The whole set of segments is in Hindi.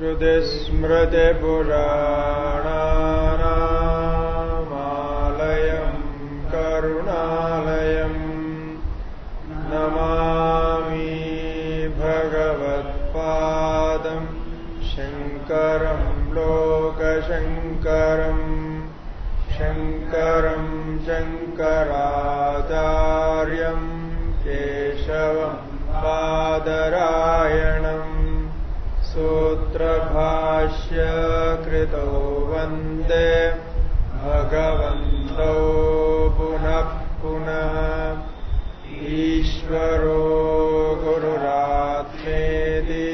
हृदि स्मृतिपुराणानामालयम् करुणालयम् नमामि भगवत्पादम् शङ्करं लोकशङ्करम् शङ्करं शङ्कराचार्यम् केशवम् पादरा सूत्रभाष्य कृतो वंदे भगवन्तौ पुनः पुनः। ईश्वरो गुरुरात्मेति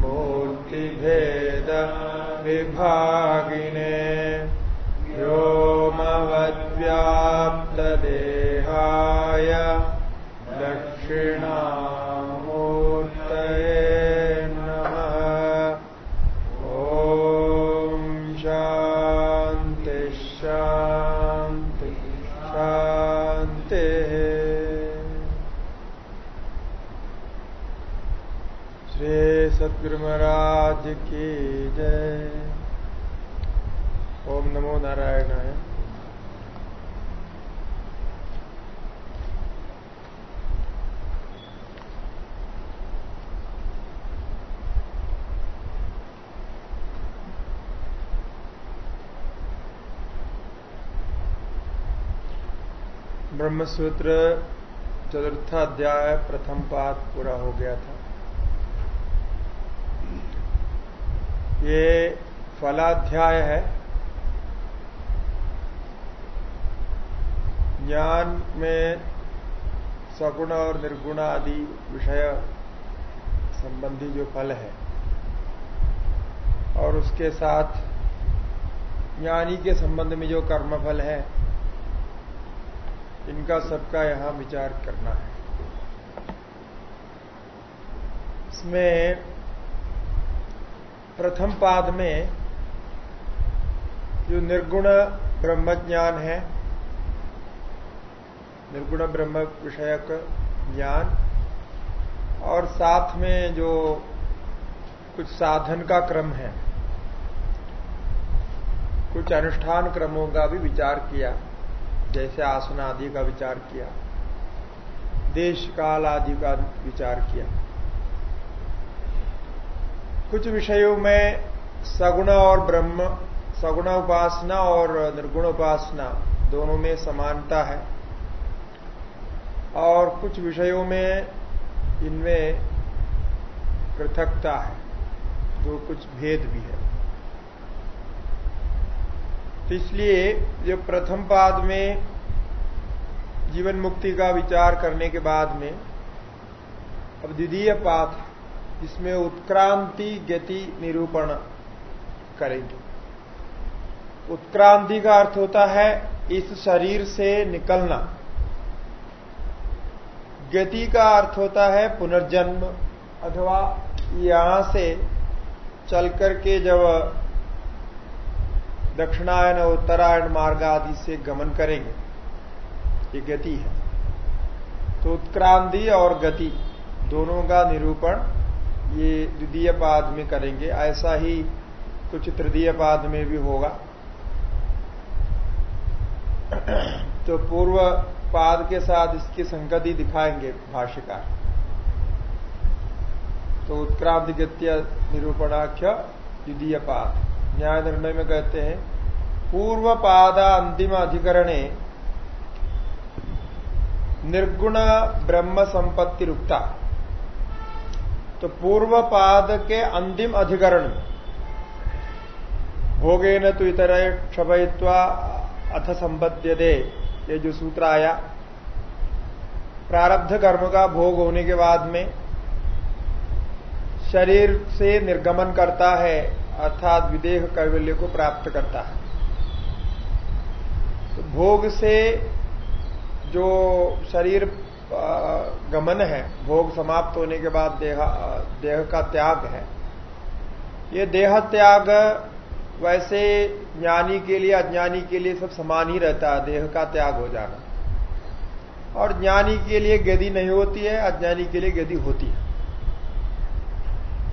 मूर्तिभेद विभागिने व्योमवद्व्याप्तदेहाय दक्षिणामूर्तये सद्गुरु महाराज की जय। ओम नमो नारायणाय। ब्रह्मसूत्र चतुर्थ अध्याय प्रथम पाठ पूरा हो गया था। ये फलाध्याय है। ज्ञान में सगुण और निर्गुण आदि विषय संबंधी जो फल है। और उसके साथ ज्ञानी के संबंध में जो कर्मफल है, इनका सबका यहाँ विचार करना है। इसमें प्रथम पाद में जो निर्गुण ब्रह्मज्ञान है, निर्गुण ब्रह्म विषयक ज्ञान, और साथ में जो कुछ साधन का क्रम है, कुछ अनुष्ठान क्रमों का भी विचार किया, जैसे आसन आदि का विचार किया, देश काल आदि का विचार किया। कुछ विषयों में सगुण और ब्रह्म, सगुण उपासना और निर्गुण उपासना दोनों में समानता है। और कुछ विषयों में इनमें पृथकता है, जो कुछ भेद भी है। तो इसलिए जो प्रथम पाद में जीवन मुक्ति का विचार करने के बाद में अब द्वितीय पाद इसमें उत्क्रांति, गति, निरूपण करेंगे। उत्क्रांति का अर्थ होता है इस शरीर से निकलना। गति का अर्थ होता है पुनर्जन्म, अथवा यहाँ से चल करके जब दक्षिणायन और उत्तरायण मार्ग आदि से गमन करेंगे, ये गति है। तो उत्क्रांति और गति, दोनों का निरूपण ये द्वितीय पाद में करेंगे। ऐसा ही कुछ तृतीय पाद में भी होगा। तो पूर्व पाद के साथ इसकी संगति दिखाएँगे भाष्यकार। तो उत्क्रांति गत्य निरूपणाख्य द्वितीय पाद न्याय निर्णय में कहते हैं पूर्व पादा अंतिम अधिकरणे निर्गुण ब्रह्म संपत्ति रुकता। तो पूर्व पाद के अंतिम अधिकरण। भोगे न तो इतर क्षभयत्वा अथ संबद्ध दे ये जो सूत्र आया। प्रारब्ध कर्म का भोग होने के बाद में शरीर से निर्गमन करता है, अर्थात विदेह कैवल्य को प्राप्त करता है। तो भोग से जो शरीर गमन है, भोग समाप्त होने के बाद देह देह का त्याग है। ये देह त्याग वैसे ज्ञानी के लिए, अज्ञानी के लिए सब समान ही रहता है, देह का त्याग हो जाना। और ज्ञानी के लिए गति नहीं होती है, अज्ञानी के लिए गति होती है।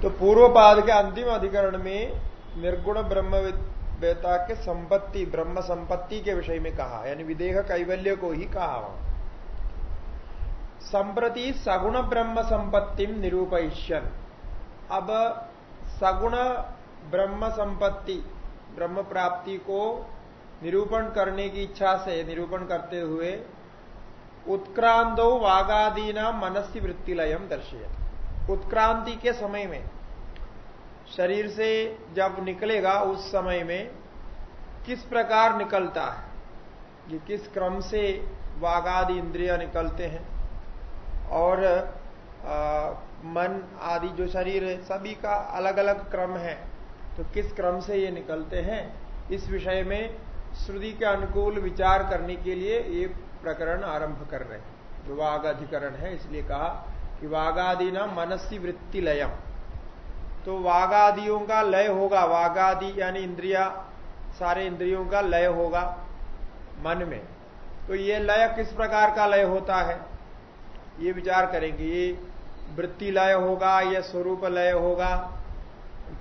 तो पूर्व पाद के अंतिम अधिकरण में निर्गुण ब्रह्म वेता के संपत्ति, ब्रह्म संपत्ति के विषय में कहा, यानी विदेह कैवल्य को ही कहा वहाँ संप्रति सगुण ब्रह्म संपत्ति निरूपयिष्यन। अब सगुण ब्रह्म संपत्ति, ब्रह्म प्राप्ति को निरूपण करने की इच्छा से निरूपण करते हुए उत्क्रांतो वागादीना मनस्य वृत्तिलयम दर्शय उत्क्रांति के समय में, शरीर से जब निकलेगा उस समय में किस प्रकार निकलता है? ये किस क्रम से वागादि इंद्रिया निकलते हैं? और आ, मन आदि जो शरीर है सभी का अलग अलग क्रम है। तो किस क्रम से ये निकलते हैं? इस विषय में श्रुति के अनुकूल विचार करने के लिए ये प्रकरण आरंभ कर रहे हैं। जो वाघ अधिकरण है इसलिए कहा कि वाघादि न मनसी वृत्ति लयम। तो वाघादियों का लय होगा। वाघादि यानी इंद्रिया सारे इंद्रियों का लय होगा मन में। तो ये लय किस प्रकार का लय होता है? ये विचार करेंगे ये वृत्ति लय होगा, या स्वरूप लय होगा,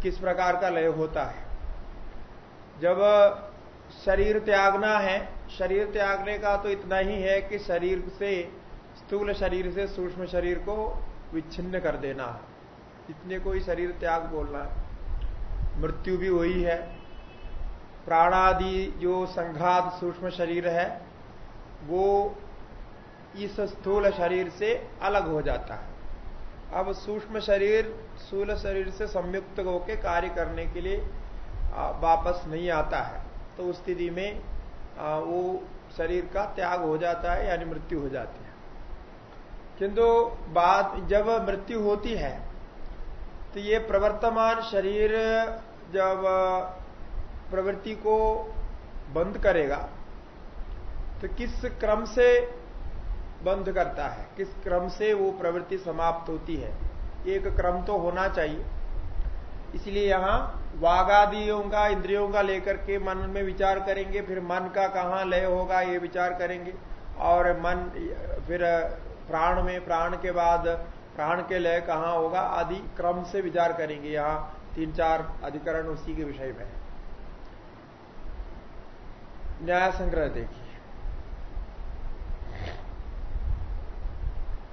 किस प्रकार का लय होता है। जब शरीर त्यागना है, शरीर त्यागने का तो इतना ही है कि शरीर से, स्थूल शरीर से सूक्ष्म शरीर को विच्छिन्न कर देना है। इतने को ही शरीर त्याग बोलना है। मृत्यु भी वही है। प्राणादि जो संघात सूक्ष्म शरीर है, वो इस स्थूल शरीर से अलग हो जाता है। अब सूक्ष्म शरीर, स्थूल शरीर से संयुक्त होकर कार्य करने के लिए वापस नहीं आता है। तो उस स्थिति में वो शरीर का त्याग हो जाता है यानी मृत्यु हो जाती है। किंतु बाद, जब मृत्यु होती है तो ये प्रवर्तमान शरीर जब प्रवृत्ति को बंद करेगा तो किस क्रम से बंद करता है। किस क्रम से वो प्रवृत्ति समाप्त होती है? एक क्रम तो होना चाहिए। इसलिए यहाँ वागादियों का, इंद्रियों का लेकर के मन में विचार करेंगे, फिर मन का कहाँ लय होगा ये विचार करेंगे। और मन, फिर प्राण में, प्राण के बाद प्राण के लय कहाँ होगा आदि क्रम से विचार करेंगे। यहाँ तीन चार अधिकरण उसी के विषय में है। न्याय संग्रह देखिए।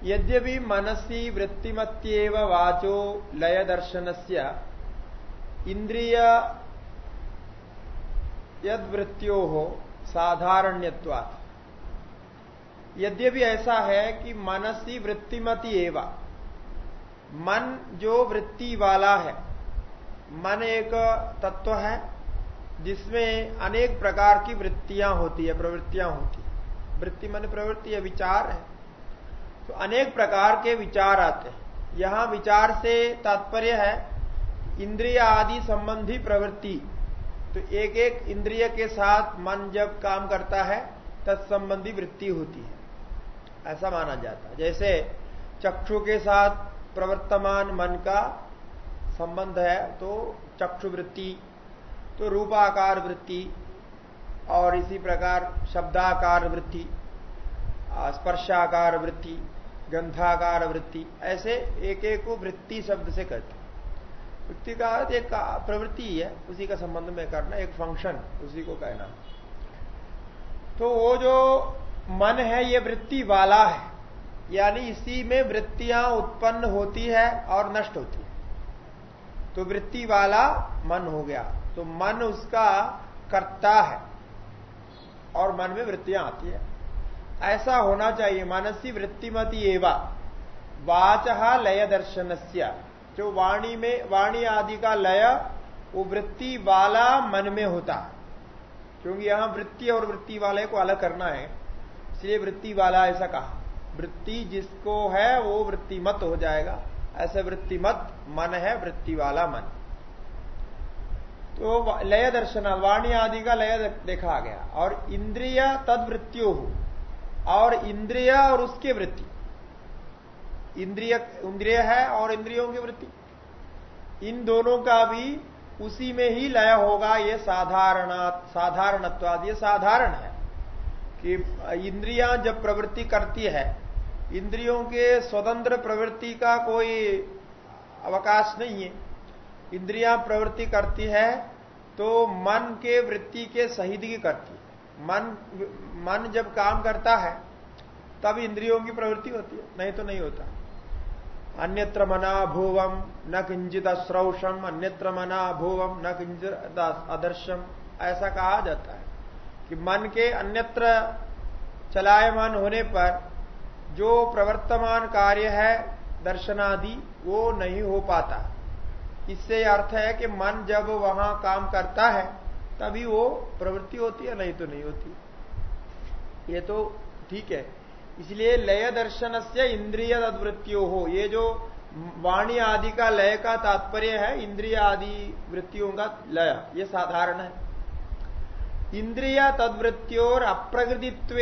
यद्यपि मनसी वृत्तिमत्येव वाचो लय दर्शन से इंद्रिय यदवृत्तियों हो साधारण्यवाद यद्यपि ऐसा है कि मनसी वृत्तिमती एवं, मन जो वृत्ति वाला है, मन एक तत्व है, जिसमें अनेक प्रकार की वृत्तियाँ होती है, प्रवृत्तियाँ होती है। वृत्ति मन प्रवृत्ति है, विचार है। तो अनेक प्रकार के विचार आते हैं। यहाँ विचार से तात्पर्य है, इंद्रिय आदि संबंधी प्रवृत्ति। तो एक एक इंद्रिय के साथ मन जब काम करता है, तत्संबंधी वृत्ति होती है। ऐसा माना जाता है। जैसे चक्षु के साथ प्रवर्तमान मन का संबंध है तो चक्षु वृत्ति तो रूपाकार वृत्ति, और इसी प्रकार शब्दाकार वृत्ति स्पर्शाकार वृत्ति गंधाकार वृत्ति ऐसे एक एक को वृत्ति शब्द से कहते वृत्ति का एक प्रवृत्ति है उसी का संबंध में करना, एक फ़ंक्शन उसी को कहना। तो वो जो मन है, ये वृत्ति वाला है। यानी इसी में वृत्तियाँ उत्पन्न होती है और नष्ट होती है। तो वृत्ति वाला मन हो गया। तो मन उसका कर्ता है और मन में वृत्तियाँ आती है। ऐसा होना चाहिए। मानसी वृत्तिमती एवं। वाच लय दर्शन जो वाणी में, वाणी आदि का लय, वो वृत्ति वाला मन में होता। है क्योंकि यहाँ वृत्ति और वृत्ति वाले को अलग करना है। इसलिए वृत्ति वाला ऐसा कहा। वृत्ति जिसको है, वो वृत्ति मत हो जाएगा। ऐसा वृत्ति मत मन है, वृत्ति वाला मन। तो लय दर्शन वाणी आदि का लय देखा गया। और इंद्रिय तद वृत्तियों और इंद्रिय और उसकी वृत्ति। इंद्रिय इंद्रिय है और इंद्रियों की वृत्ति। इन दोनों का भी उसी में ही लय होगा, ये साधारण साधारणत्वाद ये साधारण है कि इंद्रियाँ जब प्रवृत्ति करती है, इंद्रियों के स्वतंत्र प्रवृत्ति का कोई अवकाश नहीं है। इंद्रियाँ प्रवृत्ति करती है तो मन के वृत्ति के की करती है। मन मन जब काम करता है, तब इंद्रियों की प्रवृत्ति होती है। नहीं तो नहीं होता। अन्यत्र मना भूवम, न किंचित अश्रौषम अन्यत्र मना भूवम, न किंचित अदर्शम। ऐसा कहा जाता है कि मन के अन्यत्र चलायमान होने पर जो प्रवर्तमान कार्य है, दर्शनादि, वो नहीं हो पाता। इससे अर्थ है कि मन जब वहाँ काम करता है तभी वो प्रवृत्ति होती है, नहीं तो नहीं होती। ये तो ठीक है। इसलिए लय दर्शन से इंद्रिय तदवृत्तियों हो ये जो वाणी आदि का लय का तात्पर्य है, इंद्रिय आदि वृत्तियों का लय, ये साधारण है। इंद्रिय तद्वृत्तियोर अप्रकृतित्व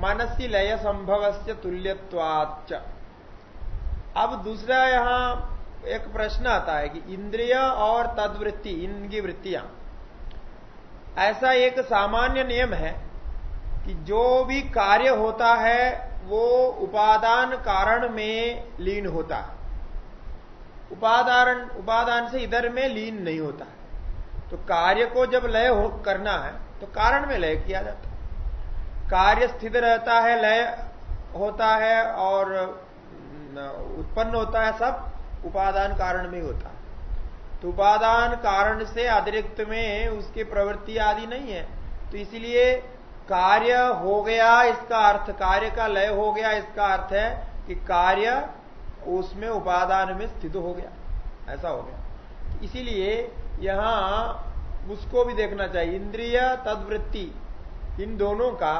मनसी लय संभव से तुल्यवाच अब दूसरा यहाँ एक प्रश्न आता है कि इंद्रिय और तद्वृत्ति, इनकी वृत्तियाँ ऐसा एक सामान्य नियम है कि जो भी कार्य होता है, वो उपादान कारण में लीन होता है। उपादान उपादान से इधर में लीन नहीं होता है। तो कार्य को जब लय करना है तो कारण में लय किया जाता है। कार्य स्थित रहता है, लय होता है और उत्पन्न होता है, सब उपादान कारण में होता है। तो उपादान कारण से अतिरिक्त में उसकी प्रवृत्ति आदि नहीं है। तो इसलिए कार्य हो गया, इसका अर्थ कार्य का लय हो गया, इसका अर्थ है कि कार्य उसमें उपादान में स्थित हो गया, ऐसा हो गया। इसीलिए यहाँ उसको भी देखना चाहिए, इंद्रिय तदवृत्ति, इन दोनों का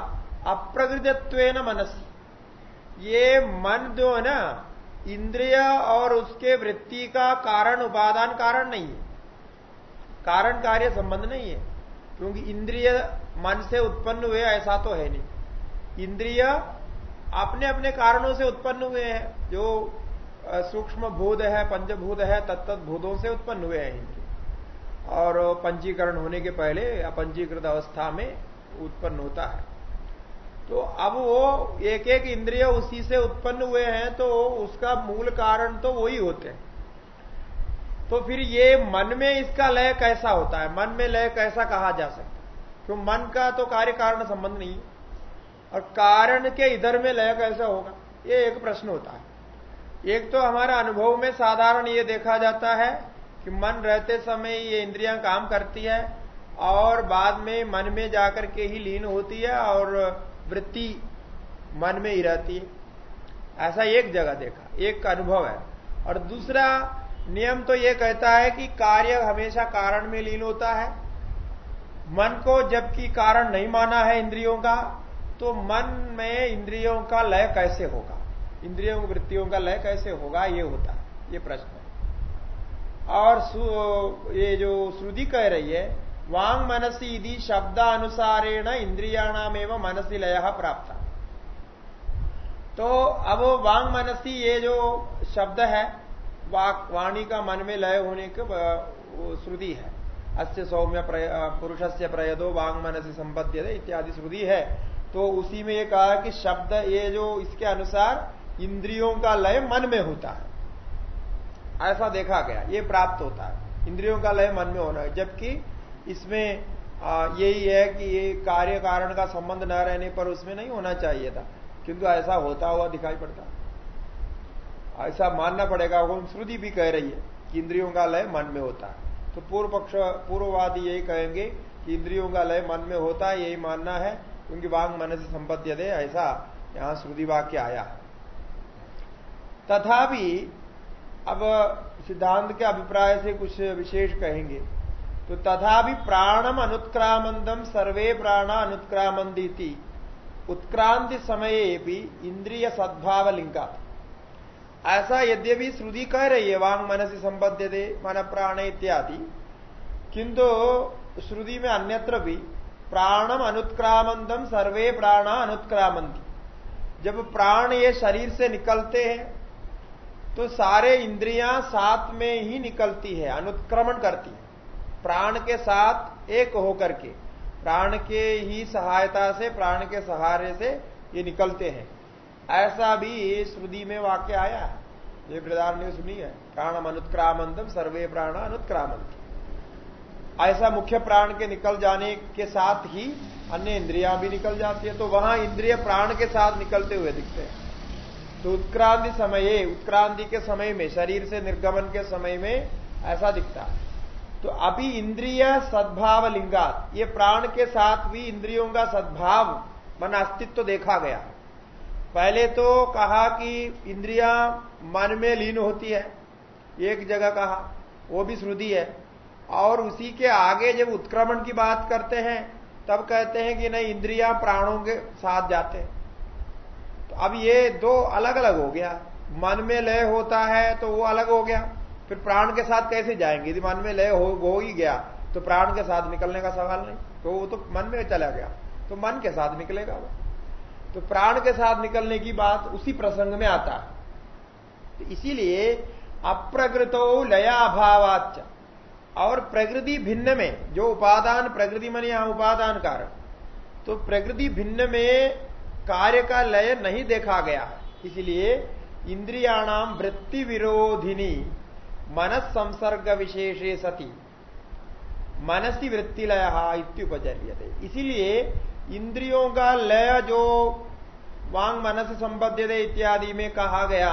अप्रकृतत्व न मनसी। ये मन जो है ना इंद्रिय और उसके वृत्ति का कारण, उपादान कारण नहीं है। कारण कार्य संबंध नहीं है, क्योंकि इंद्रिय मन से उत्पन्न हुए ऐसा तो है नहीं। इंद्रिय अपने अपने कारणों से उत्पन्न हुए हैं, जो सूक्ष्म भूत है, पंचभूत है तत्त भूतों से उत्पन्न हुए हैं इंद्रिय और पंजीकरण होने के पहले अपंजीकृत अवस्था में उत्पन्न होता है। तो अब वो एक एक इंद्रिय उसी से उत्पन्न हुए हैं तो उसका मूल कारण तो वही होते हैं। तो फिर ये मन में इसका लय कैसा होता है? मन में लय कैसा कहा जा सकता है? क्यों मन का तो कार्य कारण संबंध नहीं और कारण के इधर में लय कैसा होगा? ये एक प्रश्न होता है। एक तो हमारा अनुभव में साधारण ये देखा जाता है कि मन रहते समय ये इंद्रियाँ काम करती है और बाद में मन में जाकर के ही लीन होती है और वृत्ति मन में ही रहती है। ऐसा एक जगह देखा, एक अनुभव है। और दूसरा नियम तो यह कहता है कि कार्य हमेशा कारण में लीन होता है। मन को जबकि कारण नहीं माना है इंद्रियों का तो मन में इंद्रियों का लय कैसे होगा? इंद्रियों वृत्तियों का लय कैसे होगा? ये होता है, ये प्रश्न है। और ये जो श्रुति कह रही है वांग मनसी यदि शब्दानुसारेण इंद्रियाणाम एवं मनसी लय प्राप्त। तो अब वांग मनसी ये जो शब्द है वाणी का मन में लय होने की श्रुति है। अस्य सौम्य पुरुष से प्रयदो वांग मनसी संपद्य इत्यादि श्रुति है। तो उसी में ये कहा कि शब्द ये जो इसके अनुसार इंद्रियों का लय मन में होता है। ऐसा देखा गया, ये प्राप्त होता है। इंद्रियों का लय मन में होना है, जबकि इसमें यही है कि ये कार्य कारण का संबंध न रहने पर उसमें नहीं होना चाहिए था, किंतु ऐसा होता हुआ दिखाई पड़ता। ऐसा मानना पड़ेगा, वो श्रुति भी कह रही है कि इंद्रियों का लय मन में होता है। तो पूर्व पक्ष, पूर्ववादी यही कहेंगे कि इंद्रियों का लय मन में होता है, यही मानना है क्योंकि वांग मन से संपत्ति दे ऐसा यहाँ श्रुति वाक्य आया। तथापि, अब सिद्धांत के अभिप्राय से कुछ विशेष कहेंगे। तो तथा भी प्राणम अनुत्क्रामंदम, सर्वे प्राण अनुत्क्रामंदी उत्क्रांति समय भी इंद्रिय सद्भाव लिंगा ऐसा यद्यपि श्रुति कह रही है, वांग मन से संबद्ध दे मन प्राण इत्यादि, किंतु श्रुति में अन्यत्र भी प्राणम अनुत्क्रामंदम, सर्वे प्राण अनुत्क्रामंती जब प्राण ये शरीर से निकलते हैं तो सारे इंद्रियाँ साथ में ही निकलती है, अनुत्क्रमण करती है। प्राण के साथ एक होकर के, प्राण के ही सहायता से, प्राण के सहारे से ये निकलते हैं। ऐसा भी श्रुति में वाक्य आया है। ये ने सुनी है। प्राणम अनुत्क्रामंतम, सर्वे प्राण अनुत्क्रामंत ऐसा मुख्य प्राण के निकल जाने के साथ ही अन्य इंद्रियाँ भी निकल जाती है तो वहाँ इंद्रिय प्राण के साथ निकलते हुए दिखते हैं। तो उत्क्रांति समय, उत्क्रांति के समय में, शरीर से निर्गमन के समय में ऐसा दिखता है। तो अभी इंद्रिय सद्भाव लिंगात ये प्राण के साथ भी इंद्रियों का सद्भाव, मन अस्तित्व देखा गया। पहले तो कहा कि इंद्रिया मन में लीन होती है, एक जगह कहा, वो भी श्रुति है। और उसी के आगे जब उत्क्रमण की बात करते हैं, तब कहते हैं कि नहीं, इंद्रिया प्राणों के साथ जाते तो अब ये दो अलग अलग हो गया। मन में लय होता है तो वो अलग हो गया। फिर प्राण के साथ कैसे जाएँगे? यदि मन में लय हो, हो ही गया तो प्राण के साथ निकलने का सवाल नहीं। तो वो तो मन में चला गया तो मन के साथ निकलेगा वो। तो प्राण के साथ निकलने की बात उसी प्रसंग में आता है। तो इसीलिए अप्रकृतो लया अभावाच और प्रकृति भिन्न में जो उपादान प्रकृति मन यहाँ उपादान कारण तो प्रकृति भिन्न में कार्य का लय नहीं देखा गया। इसलिए इंद्रियाणाम वृत्ति विरोधिनी। मनस संसर्ग विशेषे सती। मनसी वृत्ति लय इत्युपचर्य इसीलिए इंद्रियों का लय जो वांग मनस संबद्ध इत्यादि में कहा गया,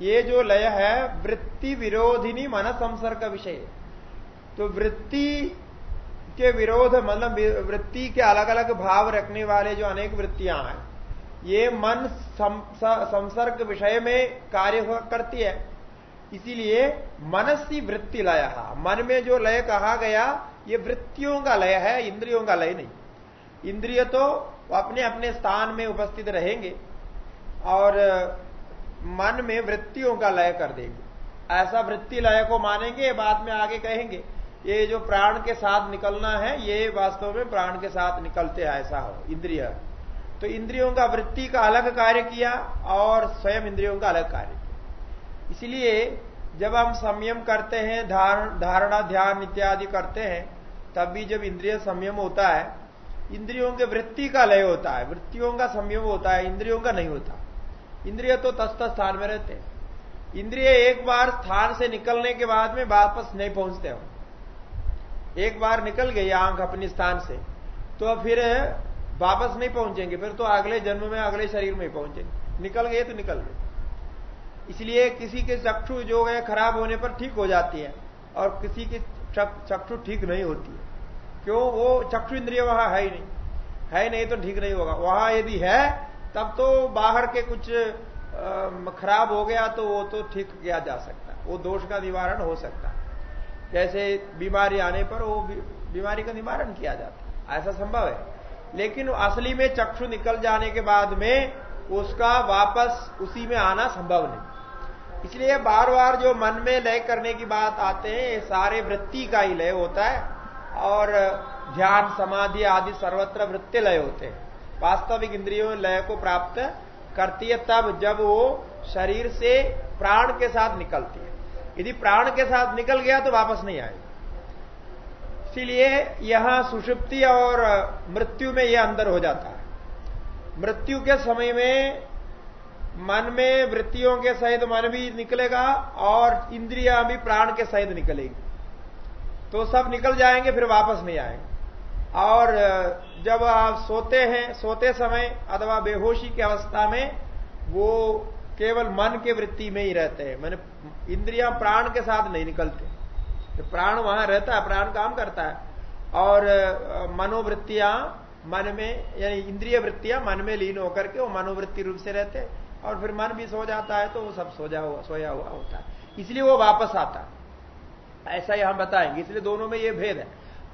ये जो लय है वृत्ति विरोधिनी मन संसर्ग विषय तो वृत्ति के विरोध मतलब वृत्ति के अलग अलग भाव रखने वाले जो अनेक वृत्तियाँ हैं, ये मन संसर्ग विषय में कार्य करती है। इसीलिए मनसी वृत्ति लय। मन में जो लय कहा गया, ये वृत्तियों का लय है, इंद्रियों का लय नहीं। इंद्रिय तो अपने अपने स्थान में उपस्थित रहेंगे और मन में वृत्तियों का लय कर देंगे। ऐसा वृत्ति लय को मानेंगे, बाद में आगे कहेंगे, ये जो प्राण के साथ निकलना है, ये वास्तव में प्राण के साथ निकलते हैं ऐसा हो, इंद्रिय। तो इंद्रियों का वृत्ति का अलग कार्य किया और स्वयं इंद्रियों का अलग कार्य इसलिए जब हम संयम करते हैं धार, धारणा ध्यान इत्यादि करते हैं तब भी जब इंद्रिय संयम होता है इंद्रियों के वृत्ति का लय होता है। वृत्तियों का संयम होता है इंद्रियों का नहीं होता। इंद्रिय तो तस्त स्थान में रहते हैं। इंद्रिय एक बार स्थान से निकलने के बाद में वापस नहीं पहुँचते हो। एक बार निकल गई आँख अपने स्थान से तो फिर वापस नहीं पहुँचेंगे। फिर तो अगले जन्म में अगले शरीर में पहुँचेंगे। निकल गए तो निकल गए। इसलिए किसी के चक्षु जो है खराब होने पर ठीक हो जाती है और किसी की चक्षु ठीक नहीं होती है। क्यों? वो चक्षु इंद्रिय वहाँ है ही नहीं। है नहीं तो ठीक नहीं होगा। वहाँ यदि है, तब तो बाहर के कुछ खराब हो गया तो वो तो ठीक किया जा सकता वो दोष का निवारण हो सकता है। जैसे बीमारी आने पर वो बीमारी का निवारण किया जाता ऐसा संभव है। लेकिन असली में चक्षु निकल जाने के बाद में उसका वापस उसी में आना संभव नहीं। इसलिए बार बार जो मन में लय करने की बात आते हैं, ये सारे वृत्ति का ही लय होता है और ध्यान, समाधि आदि सर्वत्र वृत्ति लय होते हैं। वास्तविक इंद्रियों में लय को प्राप्त करती है, तब जब वो शरीर से प्राण के साथ निकलती है। यदि प्राण के साथ निकल गया तो वापस नहीं आएगा। इसीलिए यहाँ सुषुप्ति और मृत्यु में यह अंदर हो जाता है। मृत्यु के समय में मन में वृत्तियों के सहित मन भी निकलेगा और इंद्रिया भी प्राण के सहित निकलेगी। तो सब निकल जाएँगे, फिर वापस नहीं आएँगे। और जब आप सोते हैं, सोते समय अथवा बेहोशी की अवस्था में, वो केवल मन के वृत्ति में ही रहते हैं। मैंने इंद्रिया प्राण के साथ नहीं निकलते। तो प्राण वहाँ रहता है, प्राण काम करता है। और मनोवृत्तियाँ मन में, यानी इंद्रिय वृत्तियाँ मन में लीन होकर के वो मनोवृत्ति रूप से रहते हैं। और फिर मन भी सो जाता है तो वो सब सो जा हुआ, सोया हुआ होता है। इसलिए वो वापस आता है। ऐसा यहाँ बताएँगे। इसलिए दोनों में ये भेद है।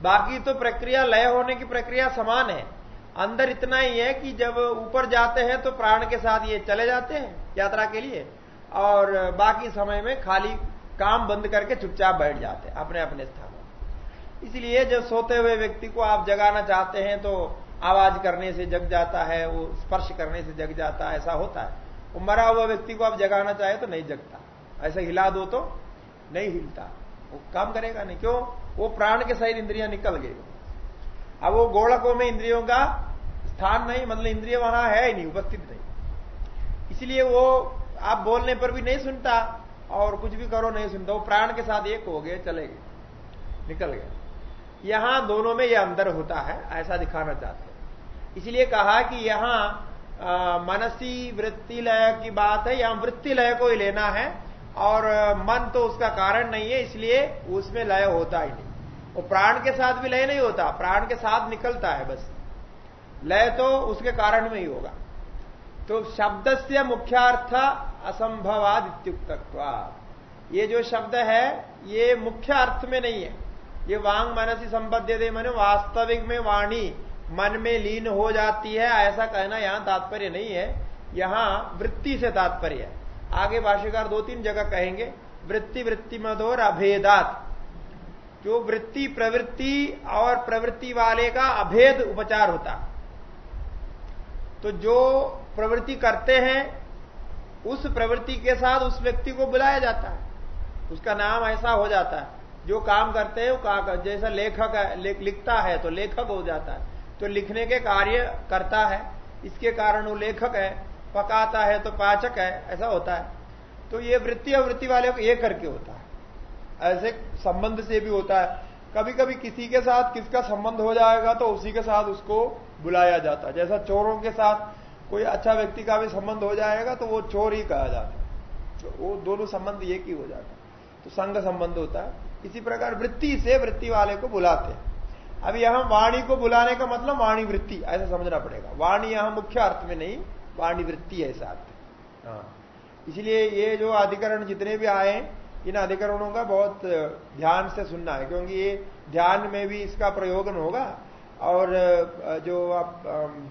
बाकी तो प्रक्रिया लय होने की प्रक्रिया समान है। अंदर इतना ही है कि जब ऊपर जाते हैं तो प्राण के साथ ये चले जाते हैं यात्रा के लिए और बाकी समय में खाली काम बंद करके चुपचाप बैठ जाते हैं अपने अपने स्थानों इसलिए जब सोते हुए व्यक्ति को आप जगाना चाहते हैं तो आवाज़ करने से जग जाता है, वो स्पर्श करने से जग जाता है, ऐसा होता है। वो मरा हुआ व्यक्ति को आप जगाना चाहे तो नहीं जगता। ऐसा हिला दो तो नहीं हिलता। वो काम करेगा नहीं। क्यों? वो प्राण के सहित इंद्रियाँ निकल गई। अब वो गोलकों में इंद्रियों का स्थान नहीं मतलब इंद्रिय वहाँ है ही नहीं, उपस्थित नहीं। इसलिए वो आप बोलने पर भी नहीं सुनता और कुछ भी करो नहीं सुनता। वो प्राण के साथ एक हो गए, चले गए, निकल गए। यहाँ दोनों में ये अंदर होता है, ऐसा दिखाना चाहते हैं। इसलिए कहा कि यहाँ मनसी वृत्ति लय की बात है, यहाँ वृत्ति लय को ही लेना है, और मन तो उसका कारण नहीं है, इसलिए उसमें लय होता ही नहीं। वो प्राण के साथ भी लय नहीं होता, प्राण के साथ निकलता है बस। लय तो उसके कारण में ही होगा। तो शब्द से मुख्यार्थ असंभवाद ये जो शब्द है, ये मुख्य अर्थ में नहीं है। ये वांग मनसी संबद्ध दे मैंने वास्तविक में वाणी। मन में लीन हो जाती है, ऐसा कहना यहाँ तात्पर्य नहीं है। यहाँ वृत्ति से तात्पर्य है। आगे भाष्यकार दो तीन जगह कहेंगे, वृत्ति वृत्ति मधोर अभेदात। जो वृत्ति प्रवृत्ति और प्रवृत्ति वाले का अभेद उपचार होता। तो जो प्रवृत्ति करते हैं, उस प्रवृत्ति के साथ उस व्यक्ति को बुलाया जाता है। उसका नाम ऐसा हो जाता है। जो काम करते हैं, वो जैसा लेखक है लिखता है तो लेखक हो जाता है। तो लिखने के कार्य करता है, इसके कारण वो लेखक है, पकाता है तो पाचक है, ऐसा होता है। तो ये वृत्ति और वृत्ति वाले को ये करके होता है। ऐसे संबंध से भी होता है। कभी कभी किसी के साथ किसका संबंध हो जाएगा तो उसी के साथ उसको बुलाया जाता है। जैसा चोरों के साथ कोई अच्छा व्यक्ति का भी संबंध हो जाएगा तो वो चोर ही कहा जाता है। तो वो दोनों संबंध एक ही हो जाता है। तो संघ संबंध होता है। इसी प्रकार वृत्ति से वृत्ति वाले को बुलाते हैं। अब यहाँ वाणी को बुलाने का मतलब वाणी वृत्ति, ऐसा समझना पड़ेगा। वाणी यहाँ मुख्य अर्थ में नहीं, वाणी वृत्ति है अर्थ। हाँ। इसलिए ये जो अधिकरण जितने भी आए इन अधिकरणों का बहुत ध्यान से सुनना है, क्योंकि ये ध्यान में भी इसका प्रयोगन होगा। और जो आप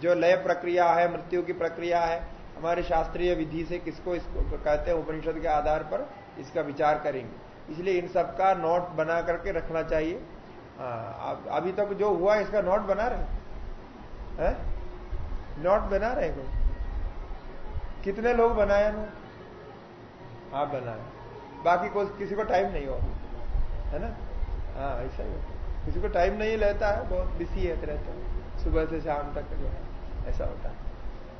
जो लय प्रक्रिया है, मृत्यु की प्रक्रिया है, हमारे शास्त्रीय विधि से किसको इसको कहते हैं, उपनिषद के आधार पर इसका विचार करेंगे। इसलिए इन सब का नोट बना करके रखना चाहिए। अभी तक जो हुआ इसका नोट बना रहे हैं? नोट बना रहे कोई? कितने लोग बनाए नोट आप बनाए बाकी कोई किसी को टाइम नहीं हो है ना? हाँ ऐसा ही होता किसी को टाइम नहीं लेता है बहुत बिज़ी है रहता है। सुबह से शाम तक जो है ऐसा होता है।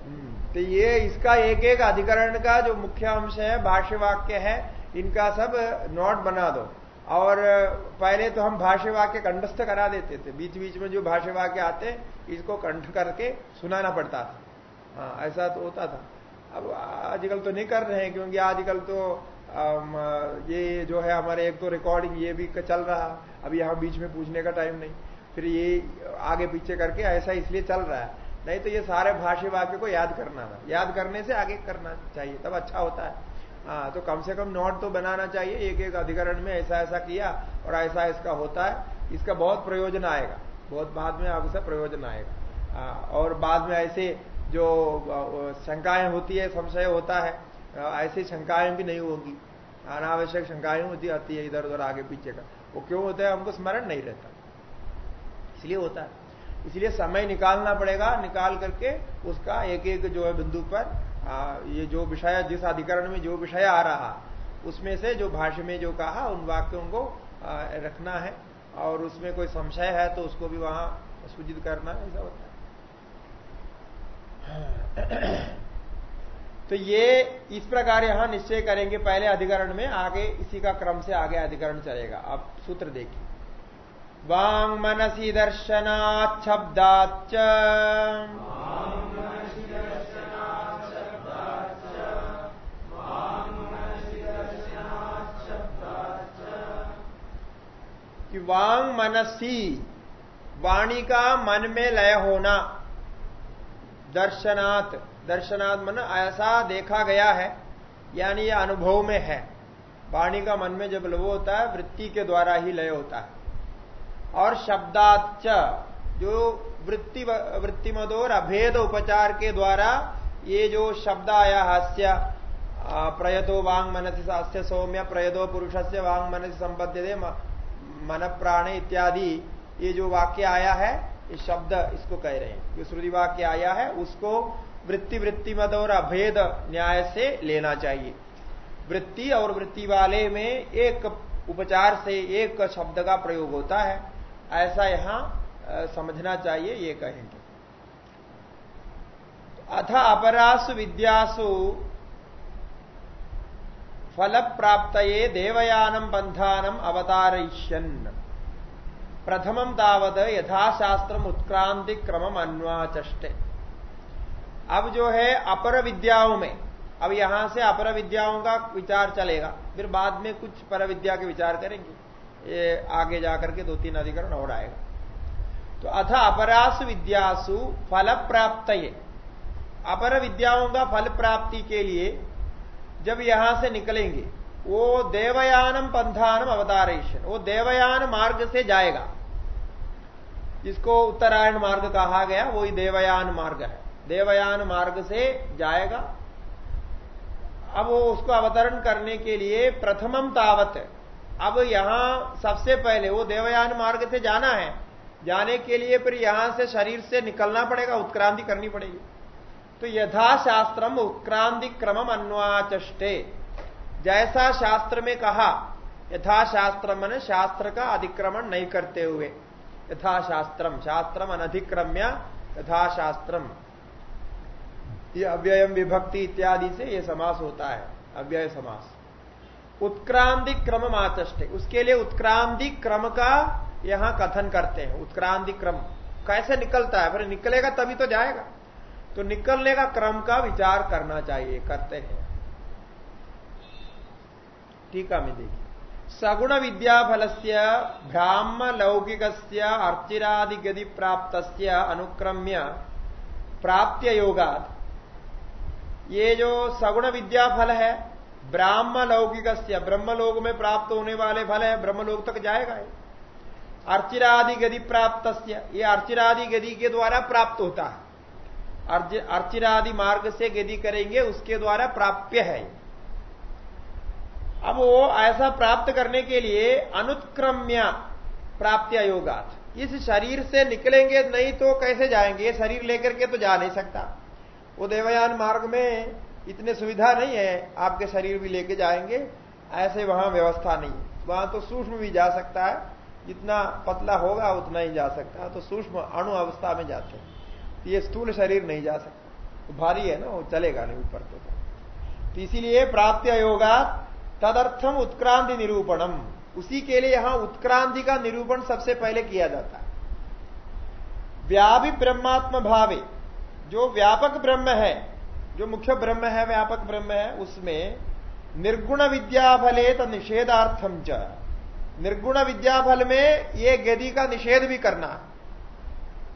हम्म, तो ये इसका एक एक अधिकरण का जो मुख्य अंश है भाष्य वाक्य है इनका सब नोट बना दो। और पहले तो हम भाष्य वाक्य कंठस्थ करा देते थे। बीच बीच में जो भाष्य वाक्य आते, इसको कंठ करके सुनाना पड़ता था। हाँ ऐसा तो होता था। अब आजकल तो नहीं कर रहे हैं, क्योंकि आजकल तो ये जो है हमारे एक तो रिकॉर्डिंग ये भी चल रहा। अब यहाँ बीच में पूछने का टाइम नहीं। फिर ये, आगे पीछे करके ऐसा इसलिए चल रहा है। नहीं तो ये सारे भाष्य वाक्य को याद करना था। याद करने से आगे करना चाहिए, तब अच्छा होता है। हाँ तो कम से कम नोट तो बनाना चाहिए। एक एक अधिकरण में ऐसा ऐसा किया और ऐसा इसका होता है। इसका बहुत प्रयोजन आएगा। बहुत बाद में आपसे प्रयोजन आएगा। आ, और बाद में ऐसे जो शंकाएँ होती है संशय होता है ऐसी शंकाएँ भी नहीं होगी। अनावश्यक शंकाएँ होती आती है इधर उधर आगे पीछे का। वो क्यों होता है? हमको स्मरण नहीं रहता। इसलिए होता है। इसलिए समय निकालना पड़ेगा निकाल करके उसका एक एक जो है बिंदु पर आ, ये जो विषय जिस अधिकरण में जो विषय आ रहा उसमें से जो भाष्य में जो कहा उन वाक्यों को आ, रखना है। और उसमें कोई संशय है तो उसको भी वहाँ सूचित करना ऐसा होता है। तो ये इस प्रकार यहाँ निश्चय करेंगे पहले अधिकरण में आगे इसी का क्रम से आगे अधिकरण चलेगा। आप सूत्र देखिए। वांग मनसी दर्शनात् शब्दाच कि वांग मनसी वाणी का मन में लय होना, दर्शनात् दर्शनात् मन ऐसा देखा गया है, यानी यह अनुभव में है। वाणी का मन में जब लव होता है, वृत्ति के द्वारा ही लय होता है। और शब्दाच जो वृत्ति वृत्ति और अभेद उपचार के द्वारा ये जो शब्द आया हास्य प्रयतो वांग मनसी हास्य सौम्य, प्रयतो पुरुष से वांग मनसी संबद्ध मन प्राण इत्यादि, ये जो वाक्य आया है, ये शब्द इसको कह रहे हैं। जो श्रुति वाक्य आया है, उसको वृत्ति वृत्ति मत और अभेद न्याय से लेना चाहिए। वृत्ति और वृत्ति वाले में एक उपचार से एक शब्द का प्रयोग होता है। ऐसा यहाँ समझना चाहिए, ये कहेंगे। अथ अपरासु विद्यासु फल प्राप्त देवयानम बंधानम अवतारयिष्यन। प्रथमम तावत यथाशास्त्र उत्क्रांति क्रम अन्वाचष्टे। अब जो है, अपर विद्याओं में, अब यहाँ से अपर विद्याओं का विचार चलेगा, फिर बाद में कुछ पर विद्या के विचार करेंगे। ये आगे जाकर के दो तीन अधिकरण और आएगा। तो अथ अपरास विद्यासु फल प्राप्त अपर विद्याओं का फल प्राप्ति के लिए जब यहाँ से निकलेंगे, वो देवयानम पंथानम अवतारेशन, वो देवयान मार्ग से जाएगा। जिसको उत्तरायण मार्ग कहा गया, वही देवयान मार्ग है। देवयान मार्ग से जाएगा। अब वो उसको अवतरण करने के लिए प्रथमम तावत अब यहाँ सबसे पहले वो देवयान मार्ग से जाना है। जाने के लिए फिर यहाँ से शरीर से निकलना पड़ेगा, उत्क्रांति करनी पड़ेगी। तो यथाशास्त्रम उत्क्रांति क्रम अन्वाचष्टे। जैसा शास्त्र में कहा यथाशास्त्र मन शास्त्र का अधिक्रमण नहीं करते हुए। यथाशास्त्रम, शास्त्रम अनधिक्रम्य यथाशास्त्रम। ये अव्ययम विभक्ति इत्यादि से ये समास होता है, अव्यय समास। उत्क्रांति क्रम आचष्टे उसके लिए उत्क्रांति क्रम का यहाँ कथन करते हैं। उत्क्रांति क्रम कैसे निकलता है? फिर निकलेगा तभी तो जाएगा। तो निकलने का क्रम का विचार करना चाहिए, करते हैं। टीका में देखिए। सगुण विद्याफल से ब्राह्म लौकिक अर्चिरादि गति प्राप्त अनुक्रम्य प्राप्त योगात ये जो सगुण विद्या फल है ब्राह्म लौकिक ब्रह्मलोक में प्राप्त होने वाले फल है, ब्रह्मलोक तक जाएगा अर्चिरादि गति प्राप्त ये अर्चिरादि गति के द्वारा प्राप्त होता है। अर्चिरादि मार्ग से गति करेंगे, उसके द्वारा प्राप्य है। अब वो ऐसा प्राप्त करने के लिए अनुत्क्रम्य प्राप्ति अयोगात। इस शरीर से निकलेंगे, नहीं तो कैसे जाएँगे? शरीर लेकर के तो जा नहीं सकता। वो देवयान मार्ग में इतने सुविधा नहीं है आपके शरीर भी लेके जाएँगे ऐसे वहाँ व्यवस्था नहीं वहाँ तो सूक्ष्म भी जा सकता है जितना पतला होगा उतना ही जा सकता है तो सूक्ष्म अणु अवस्था में जाते हैं। तो ये स्थूल शरीर नहीं जा सकता। तो भारी है ना वो चलेगा नहीं ऊपर तो, तो इसीलिए प्राप्त अयोगा तदर्थम उत्क्रांति निरूपणम। उसी के लिए यहाँ उत्क्रांति का निरूपण सबसे पहले किया जाता है। व्यापी ब्रह्मात्म भावे जो व्यापक ब्रह्म है जो मुख्य ब्रह्म है, व्यापक ब्रह्म है, उसमें निर्गुण विद्याफले तो निषेधार्थम च। निर्गुण विद्याफल में ये गदि का निषेध भी करना।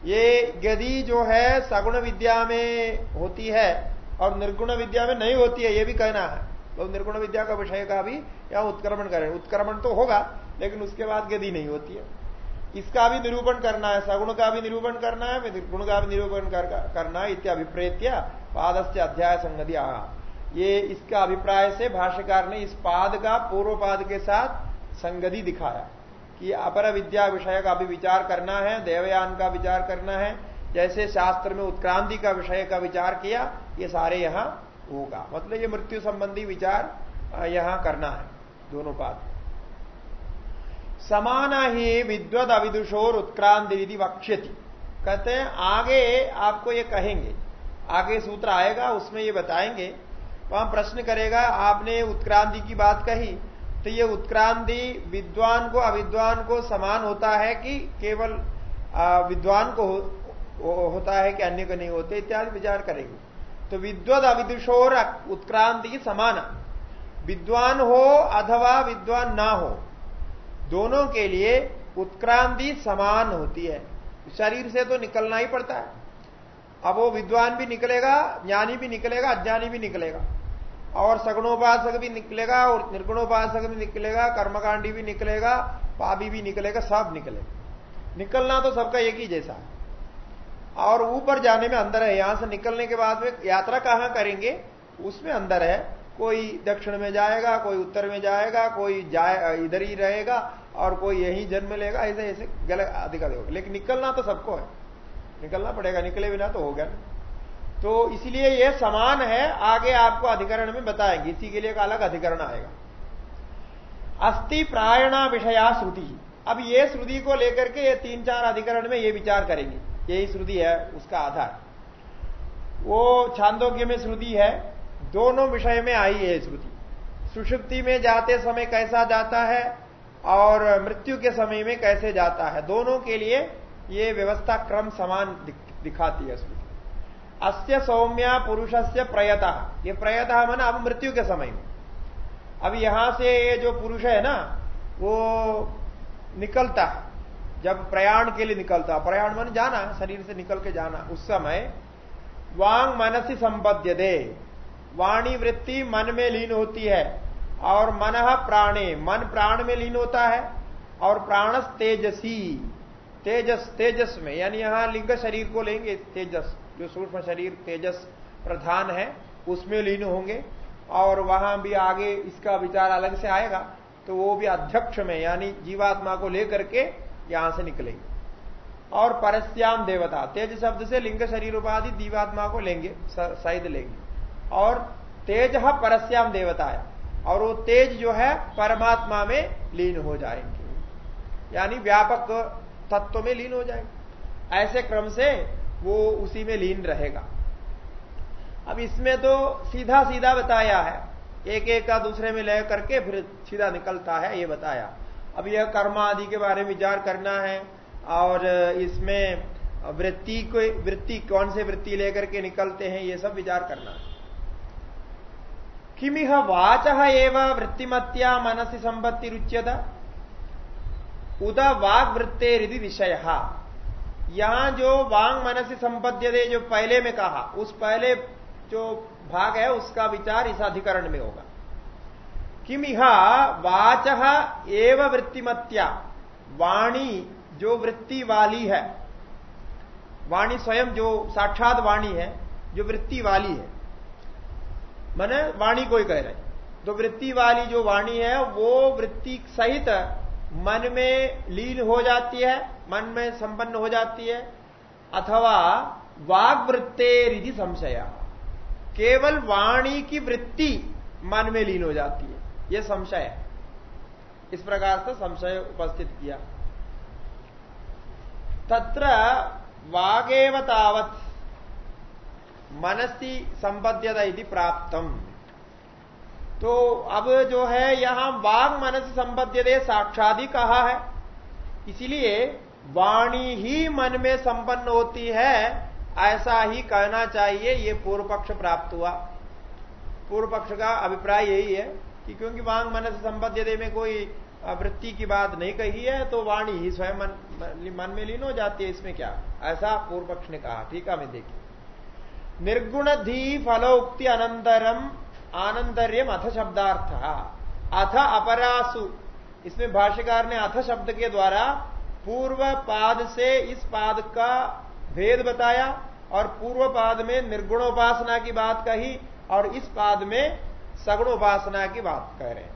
ये गदि जो है, सगुण विद्या में होती है और निर्गुण विद्या में नहीं होती है, ये भी कहना है। तो निर्गुण विद्या का विषय का भी यहाँ उत्क्रमण करें। उत्क्रमण तो होगा, लेकिन उसके बाद गदि नहीं होती है। इसका भी निरूपण करना है सगुण का भी निरूपण करना है गुण का भी निरूपण कर, करना है इत्याभिप्रेत्य पाद से अध्याय संगति आया ये इसका अभिप्राय से भाष्यकार ने इस पाद का पूर्व पाद के साथ संगति दिखाया कि अपर विद्या विषय का भी विचार करना है देवयान का विचार करना है जैसे शास्त्र में उत्क्रांति का विषय का विचार किया ये सारे यहाँ होगा। मतलब ये मृत्यु संबंधी विचार यहाँ करना है दोनों पाद। समान ही विद्वद अविदुषोर उत्क्रांति विधि वक्ष्यति। कहते हैं आगे आपको ये कहेंगे आगे सूत्र आएगा उसमें ये बताएँगे वहाँ प्रश्न करेगा आपने उत्क्रांति की बात कही तो ये उत्क्रांति विद्वान को अविद्वान को समान होता है कि केवल विद्वान को हो, होता है कि अन्य को नहीं होते इत्यादि विचार करेंगे। तो विद्वद अविदुषोर उत्क्रांति समान। विद्वान हो अथवा विद्वान ना हो दोनों के लिए उत्क्रांति समान होती है। शरीर से तो निकलना ही पड़ता है। अब वो विद्वान भी निकलेगा, ज्ञानी भी निकलेगा, अज्ञानी भी निकलेगा। और सगुणोपासक भी निकलेगा, और निर्गुणोपासक भी निकलेगा, कर्मकांडी भी निकलेगा, पापी भी निकलेगा, सब निकलेगा। निकलना तो सबका एक ही जैसा है। और ऊपर जाने में अंदर है। यहाँ से निकलने के बाद में यात्रा कहाँ करेंगे? उसमें अंदर है। कोई दक्षिण में जाएगा, कोई उत्तर में जाएगा, कोई जाए, इधर ही रहेगा और कोई यही जन्म लेगा, ऐसे ऐसे गलत अधिक अधिक होगा लेकिन निकलना तो सबको है। निकलना पड़ेगा, निकले बिना तो होगा ना। तो इसलिए यह समान है, आगे आपको अधिकरण में बताएँगे। इसी के लिए एक अलग अधिकरण आएगा। अस्थि प्रायणा विषया श्रुति। अब ये श्रुति को लेकर के ये तीन चार अधिकरण में ये विचार करेंगे। यही श्रुति है, उसका आधार। वो छांदोग्य में श्रुति है दोनों विषय में आई है श्रुति सुषुप्ति में जाते समय कैसा जाता है और मृत्यु के समय में कैसे जाता है, दोनों के लिए ये व्यवस्था क्रम समान दिखाती है स्मृति। अस्य सौम्या पुरुष से प्रयता। ये प्रयता मन अब मृत्यु के समय में। अब यहाँ से ये जो पुरुष है ना, वो निकलता है। जब प्रयाण के लिए निकलता प्रयाण मन जाना, शरीर से निकल के जाना। उस समय वांग मनसी संबद्ध दे वाणी वृत्ति मन में लीन होती है और मन प्राणे, मन प्राण में लीन होता है और प्राणस तेजसी। तेजस तेजस में, यानी यहाँ लिंग शरीर को लेंगे, तेजस, जो सूक्ष्म शरीर, तेजस प्रधान है, उसमें लीन होंगे और वहाँ भी आगे इसका विचार अलग से आएगा तो वो भी अध्यक्ष में, यानी जीवात्मा को लेकर के यहाँ से निकलेंगे। और परस्याम देवता, तेज शब्द से लिंग शरीर उपाधि जीवात्मा को लेंगे शायद लेंगे। और तेज परस्याम देवता है और वो तेज जो है परमात्मा में लीन हो जाएँगे। यानी व्यापक तत्व में लीन हो जाएँगे। ऐसे क्रम से वो उसी में लीन रहेगा। अब इसमें तो सीधा सीधा बताया है। एक एक का दूसरे में ले करके फिर सीधा निकलता है, ये बताया। अब यह कर्म आदि के बारे में विचार करना है, और इसमें वृत्ति को, वृत्ति कौन से वृत्ति लेकर के निकलते हैं, ये सब विचार करना है। किमिह वाच एवं वृत्तिमत्या मनसी संपत्ति रुच्यता उद वाग विषय। यहाँ जो वांग मनसी संपद्य दे जो पहले में कहा, उस पहले जो भाग है, उसका विचार इस अधिकरण में होगा। किम यह वाच एव वृत्तिमत्या? वाणी जो वृत्ति वाली है। वाणी स्वयं जो साक्षात वाणी है, जो वृत्ति वाली है। मैंने वाणी कोई कह रहे तो वृत्ति वाली जो वाणी है, वो वृत्ति सहित मन में लीन हो जाती है, मन में संपन्न हो जाती है, अथवा वाग वृत्ते रिधि संशय। केवल वाणी की वृत्ति मन में लीन हो जाती है यह संशय है। इस प्रकार से संशय उपस्थित किया। तत्र वागेव तावत मनसी संबद्यता यदि प्राप्तम। तो अब जो है यहाँ वाग मनस संबद्ध साक्षादि कहा है। इसलिए वाणी ही मन में संपन्न होती है ऐसा ही कहना चाहिए ये पूर्व पक्ष प्राप्त हुआ। पूर्व पक्ष का अभिप्राय यही है कि क्योंकि वांग मन से संबद्ध में कोई वृत्ति की बात नहीं कही है तो वाणी ही स्वयं मन, मन में लीन हो जाती है इसमें क्या? ऐसा पूर्व पक्ष ने कहा ठीक है मैं देखिए। निर्गुण धी फलोक्ति अनंतरम आनंदर्यम अथ शब्दार्थ। अथ अपरासु। इसमें भाष्यकार ने अथ शब्द के द्वारा पूर्व पाद से इस पाद का भेद बताया और पूर्व पाद में निर्गुणोपासना की बात कही और इस पाद में सगुणोपासना की बात कह रहे हैं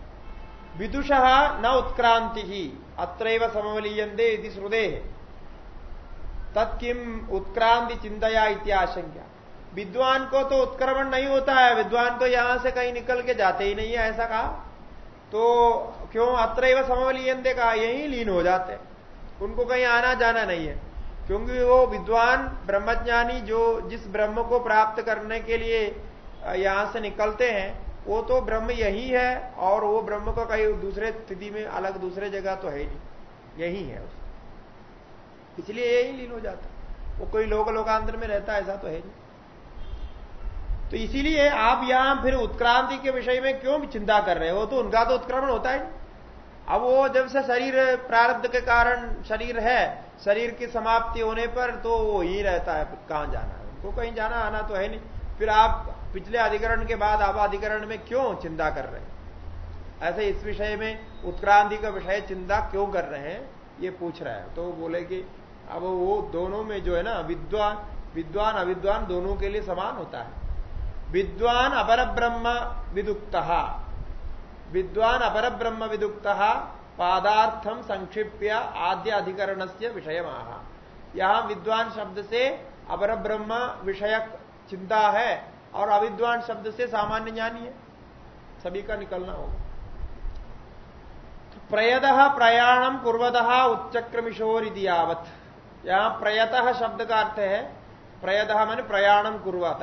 विदुष न उत्क्रांति ही अत्र समवलीयंदे यदि श्रुदे तत्किम उत्क्रांति चिंतया इत्याशंका विद्वान को तो उत्क्रमण नहीं होता है, विद्वान तो यहाँ से कहीं निकल के जाते ही नहीं है, ऐसा कहा। तो क्यों अत्र समवलीयंदे कहा, यही लीन हो जाते उनको कहीं आना जाना नहीं है। क्योंकि वो विद्वान, ब्रह्मज्ञानी जो जिस ब्रह्म को प्राप्त करने के लिए यहाँ से निकलते हैं, वो तो ब्रह्म यही है और वो ब्रह्म का कहीं दूसरे स्थिति में, अलग दूसरे जगह तो है नहीं। यही है इसलिए यही लीन हो जाता वो कोई लोक लोकांतर में रहता ऐसा तो है नहीं। तो इसीलिए आप यहाँ फिर उत्क्रांति के विषय में क्यों चिंता कर रहे हो? तो उनका तो उत्क्रमण होता है। अब वो जब से शरीर प्रारब्ध के कारण शरीर है, शरीर की समाप्ति होने पर तो वो ही रहता है कहाँ जाना है? उनको कहीं जाना आना तो है नहीं। फिर आप पिछले अधिकरण के बाद आप अधिकरण में क्यों चिंता कर रहे हैं? ऐसे इस विषय में उत्क्रांति का विषय चिंता क्यों कर रहे हैं, ये पूछ रहा है। तो बोले कि अब वो दोनों में जो है ना विद्वान विद्वान, अविद्वान दोनों के लिए समान होता है। विद्वान अपर ब्रह्म विदुक्त। विद्वान अपर ब्रह्म विदुक्त पादार्थम संक्षिप्य आद्य अधिकरण से विषय यहाँ विद्वान शब्द से अपर ब्रह्म विषयक चिंता है और अविद्वान शब्द से सामान्य ज्ञानी है। सभी का निकलना होगा। प्रयद प्रयाणम कुर्वद उच्चक्रमिशोर यावत। यहाँ प्रयत शब्द का अर्थ है प्रयद मान प्रयाणम कुर्वत।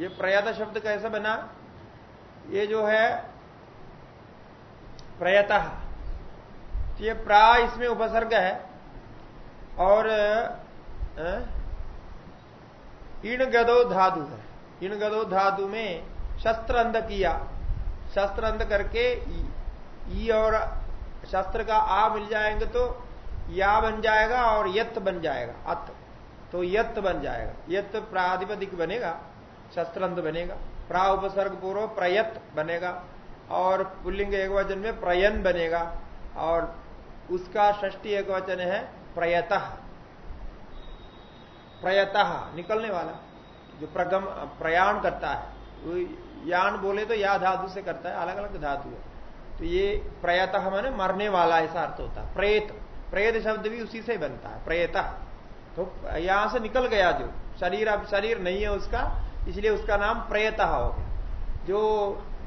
ये प्रयत शब्द कैसे बना? ये जो है, प्रयत। तो ये प्रा इसमें उपसर्ग है। और इन गदो धातु है। इन गदो धातु में शस्त्र अंध किया। शस्त्र अंध करके ई और शस्त्र का आ मिल जाएँगे तो या बन जाएगा और यत बन जाएगा। अत। तो यत बन जाएगा। यत प्राधिपदिक बनेगा। शस्त्रंध बनेगा प्रा उपसर्ग पूर्व प्रयत बनेगा, और पुल्लिंग एक वचन में प्रयन बनेगा, और उसका षष्टी एक वचन है प्रयत। प्रयत निकलने वाला, जो प्रगम, प्रयाण करता है यान बोले तो या धातु से करता है अलग अलग धातु है। तो ये प्रयत माने मरने वाला, ऐसा अर्थ होता है। प्रेत प्रेत शब्द भी उसी से बनता है, प्रेत। तो यहाँ से निकल गया जो, शरीर, अब शरीर नहीं है उसका इसलिए उसका नाम प्रयत हो गया। जो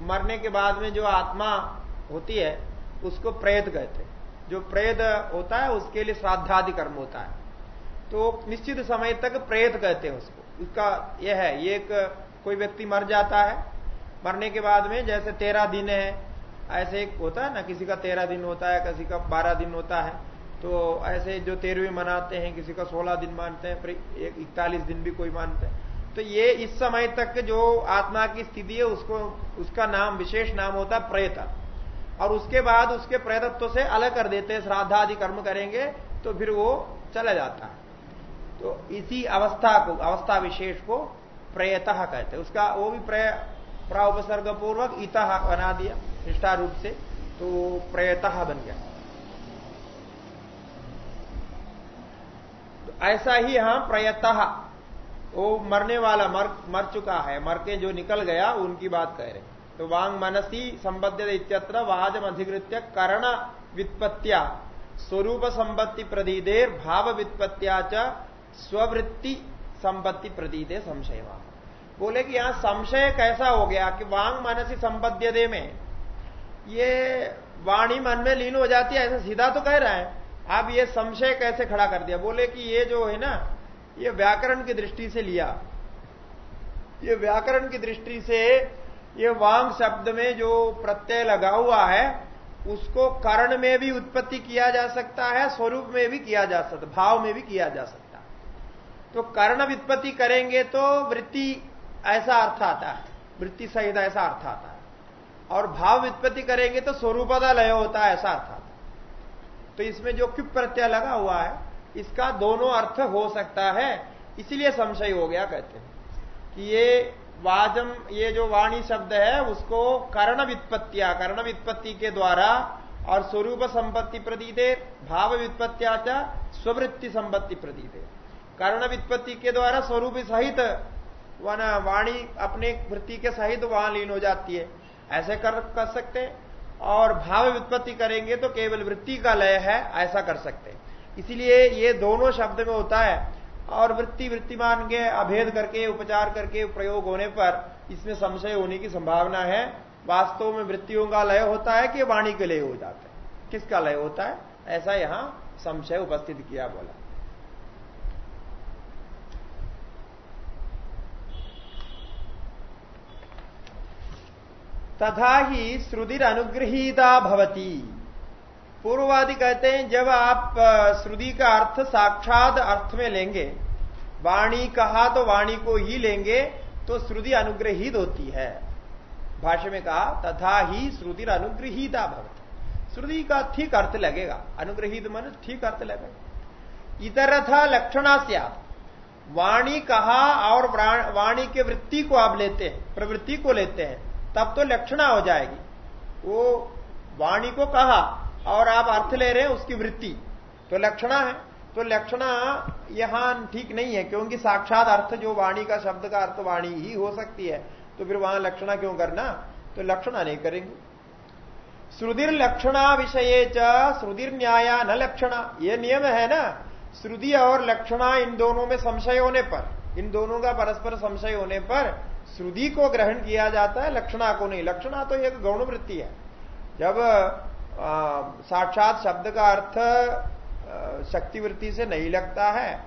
मरने के बाद में जो आत्मा होती है, उसको प्रेत कहते हैं। जो प्रेत होता है, उसके लिए श्राद्धादि कर्म होता है। तो निश्चित समय तक प्रेत कहते हैं उसको। उसका यह है एक कोई व्यक्ति मर जाता है, मरने के बाद में जैसे तेरह दिन है, ऐसे एक होता है ना, किसी का तेरह दिन होता है, किसी का बारह दिन होता है तो ऐसे जो तेरहवीं मनाते हैं, किसी का सोलह दिन मानते हैं, फिर इकतालीस दिन भी कोई मानते हैं। तो ये इस समय तक जो आत्मा की स्थिति है, उसको, उसका नाम, विशेष नाम होता है प्रेत। और उसके बाद उसके प्रेतत्व से अलग कर देते हैं श्राद्धादि कर्म करेंगे तो फिर वो चला जाता है। तो इसी अवस्था को, अवस्था विशेष को प्रेत कहते हैं। उसका, वो भी प्रे प्राउपसर्ग पूर्वक इत बना दिया, निष्ठा रूप से तो प्रेत बन गया। तो ऐसा ही यहाँ प्रयत वो मरने वाला मर मर चुका है मर के जो निकल गया, उनकी बात कह रहे। तो वांग मनसी संबद्ध इत्यत्र वाजम अधिकृत्य कर्ण वित्पत्तिया, स्वरूप संपत्ति प्रदीदेर भाव वित्पत्तिया च स्ववृत्ति संपत्ति प्रदीदे संशय बोले कि यहाँ संशय कैसा हो गया कि वांग मनसी संबद्ध में, ये वाणी मन में लीन हो जाती है, ऐसा सीधा तो कह रहा है। अब ये संशय कैसे खड़ा कर दिया? बोले कि ये जो है ना ये व्याकरण की दृष्टि से लिया। ये व्याकरण की दृष्टि से ये वांग शब्द में जो प्रत्यय लगा हुआ है, उसको कर्ण में भी उत्पत्ति किया जा सकता है, स्वरूप में भी किया जा सकता, भाव में भी किया जा सकता। तो कर्ण वित्पत्ति करेंगे तो वृत्ति ऐसा अर्थ आता है, वृत्ति सहित ऐसा अर्थ आता है। और भाव वित्पत्ति करेंगे तो स्वरूपदा लय होता है, ऐसा अर्थ आता है। तो इसमें जो क्युप प्रत्यय लगा हुआ है इसका दोनों अर्थ हो सकता है। इसलिए संशय हो गया कहते हैं। कि ये वाजम ये जो वाणी शब्द है उसको कर्ण वित्पत्तिया कर्ण वित्पत्ति के द्वारा और स्वरूप संपत्ति प्रतीते भाव वित्पत्तिया स्ववृत्ति संपत्ति प्रतीते। कर्ण वित्पत्ति के द्वारा स्वरूप सहित वना वाणी अपने वृत्ति के सहित वहाँ लीन हो जाती है। ऐसे कर, कर सकते हैं। और भाव वित्पत्ति करेंगे तो केवल वृत्ति का लय है ऐसा कर सकते इसीलिए ये दोनों शब्द में होता है। और वृत्ति वृत्तिमान के अभेद करके, उपचार करके प्रयोग होने पर इसमें संशय होने की संभावना है। वास्तव में वृत्तियों का लय होता है कि वाणी के लय हो जाता है। किसका लय होता है? ऐसा यहाँ संशय उपस्थित किया बोला। तथा ही श्रुतिर अनुग्रहीता भवती। पूर्ववादी कहते हैं, जब आप श्रुति का अर्थ साक्षात अर्थ में लेंगे, वाणी कहा तो वाणी को ही लेंगे तो श्रुति अनुग्रहित होती है। भाष्य में कहा, तथा ही श्रुति अनुग्रहिता भवती। श्रुति का ठीक अर्थ लगेगा। अनुग्रहित मन ठीक अर्थ लगेगा। इतर था लक्षणा से वाणी कहा और वाणी के वृत्ति को आप लेते हैं, प्रवृत्ति को लेते हैं, तब तो लक्षणा हो जाएगी। वो वाणी को कहा और आप अर्थ ले रहे हैं उसकी वृत्ति। तो लक्षणा है। तो लक्षणा यहाँ ठीक नहीं है, क्योंकि साक्षात अर्थ जो वाणी का शब्द का अर्थ वाणी ही हो सकती है। तो फिर वहाँ लक्षणा क्यों करना? तो लक्षणा नहीं करेंगे। श्रुदिर लक्षणा विषय च श्रुदिर न्याया न लक्षणा। यह नियम है ना? श्रुति और लक्षणा इन दोनों में संशय होने पर, इन दोनों का परस्पर संशय होने पर श्रुति को ग्रहण किया जाता है, लक्षणा को नहीं। लक्षणा तो एक गौण वृत्ति है। जब साक्षात शब्द का अर्थ शक्तिवृत्ति से नहीं लगता है।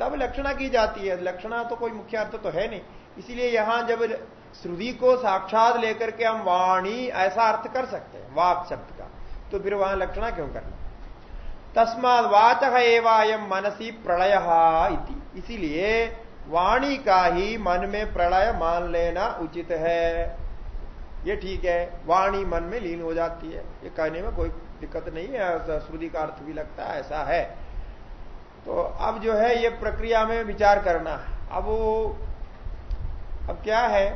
तब लक्षणा की जाती है। लक्षणा तो कोई मुख्य अर्थ तो है नहीं। इसीलिए यहाँ जब श्रुति को साक्षात लेकर के हम वाणी, ऐसा अर्थ कर सकते हैं, वाक शब्द का। तो फिर वहाँ लक्षणा क्यों करना? तस्माद वाचक एवं मनसी प्रलय इसीलिए वाणी का ही मन में प्रलय मान लेना उचित है। ये ठीक है वाणी मन में लीन हो जाती है। ये कहने में कोई दिक्कत नहीं है श्रुति का अर्थ भी लगता है ऐसा है। तो अब जो है ये प्रक्रिया में विचार करना। है अब वो अब क्या है?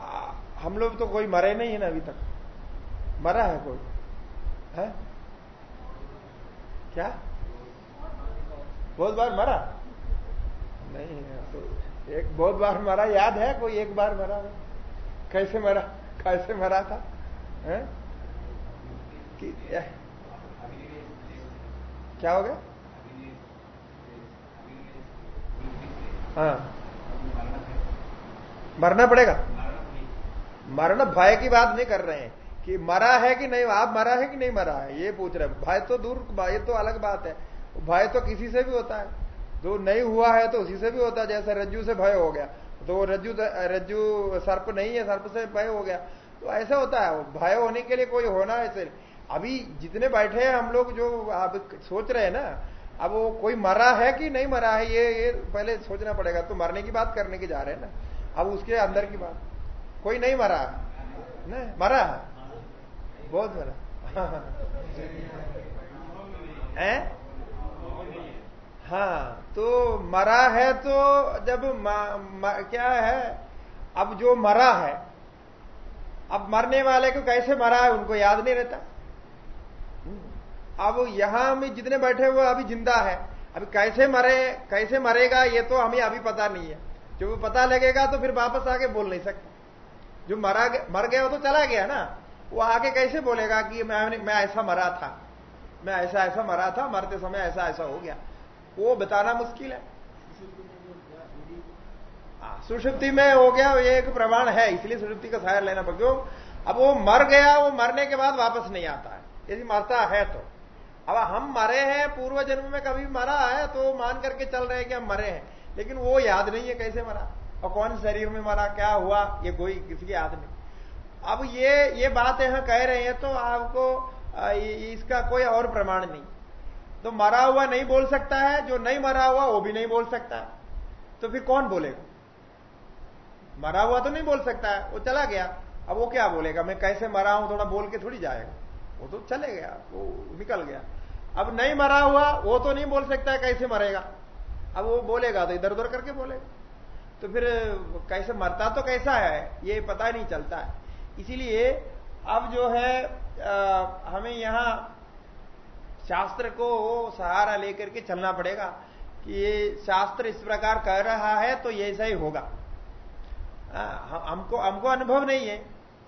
आ, हम लोग तो कोई मरे नहीं है ना अभी तक। मरा है कोई? है? क्या? बहुत बार मरा? नहीं तो एक बहुत बार मरा याद है कोई एक बार मरा? कैसे मरा? कैसे मरा था? कि, क्या हो गया? हाँ। मरना पड़ेगा। मरण भय की बात नहीं कर रहे हैं कि मरा है कि नहीं आप मरा है कि नहीं मरा है? ये पूछ रहे भय तो दूर भय तो अलग बात है। भय तो किसी से भी होता है। जो नहीं हुआ है तो उसी से भी होता है जैसे रज्जू से भय हो गया। तो वो रज्जू रज्जू सर्प नहीं है, सर्प से भय हो गया। तो ऐसा होता है, भय होने के लिए कोई होना ऐसे। अभी जितने बैठे हैं हम लोग जो अब सोच रहे हैं ना, अब वो कोई मरा है कि नहीं मरा है, ये ये पहले सोचना पड़ेगा। तो मरने की बात करने की जा रहे हैं ना। अब उसके अंदर की बात। कोई नहीं मरा। नहीं मरा। बहुत मरा। है? हाँ तो मरा है तो जब म, म, क्या है? अब जो मरा है अब मरने वाले को कैसे मरा है उनको याद नहीं रहता? अब यहाँ में जितने बैठे हुए अभी ज़िंदा है। अभी कैसे मरे कैसे मरेगा ये तो हमें अभी पता नहीं है। जब पता लगेगा तो फिर वापस आके बोल नहीं सकते। जो मरा मर गया तो चला गया ना। वो आगे कैसे बोलेगा कि मैं मैं ऐसा मरा था मैं ऐसा ऐसा मरा था मरते समय ऐसा ऐसा हो गया। वो बताना मुश्किल है। सुषुप्ति में हो गया, ये एक प्रमाण है, इसलिए सुषुप्ति का सहायता लेना पड़ क्यों? अब वो मर गया, वो मरने के बाद वापस नहीं आता है। यदि मरता है तो। अब हम मरे हैं, पूर्व जन्म में कभी मरा है तो मान करके चल रहे हैं कि हम मरे हैं। लेकिन वो याद नहीं है कैसे मरा। और कौन शरीर में मरा, क्या हुआ, ये कोई किसी की याद नहीं। अब ये ये बात यहाँ कह रहे हैं तो आपको इसका कोई और प्रमाण नहीं। तो मरा हुआ नहीं बोल सकता है जो नहीं मरा हुआ वो भी नहीं बोल सकता तो फिर कौन बोलेगा? मरा हुआ तो नहीं बोल सकता है वो चला गया। अब वो क्या बोलेगा? मैं कैसे मरा हूँ? थोड़ा बोल के थोड़ी जाएगा। वो तो चले गया वो निकल गया। अब नहीं मरा हुआ वो तो नहीं बोल सकता है कैसे मरेगा? अब वो बोलेगा तो इधर उधर करके बोलेगा। तो फिर कैसे मरता तो कैसा है ये पता नहीं चलता है। इसीलिए अब जो है आ, हमें यहाँ शास्त्र को सहारा लेकर के चलना पड़ेगा कि ये शास्त्र इस प्रकार कह रहा है तो ऐसा ही होगा। हमको हमको अनुभव नहीं है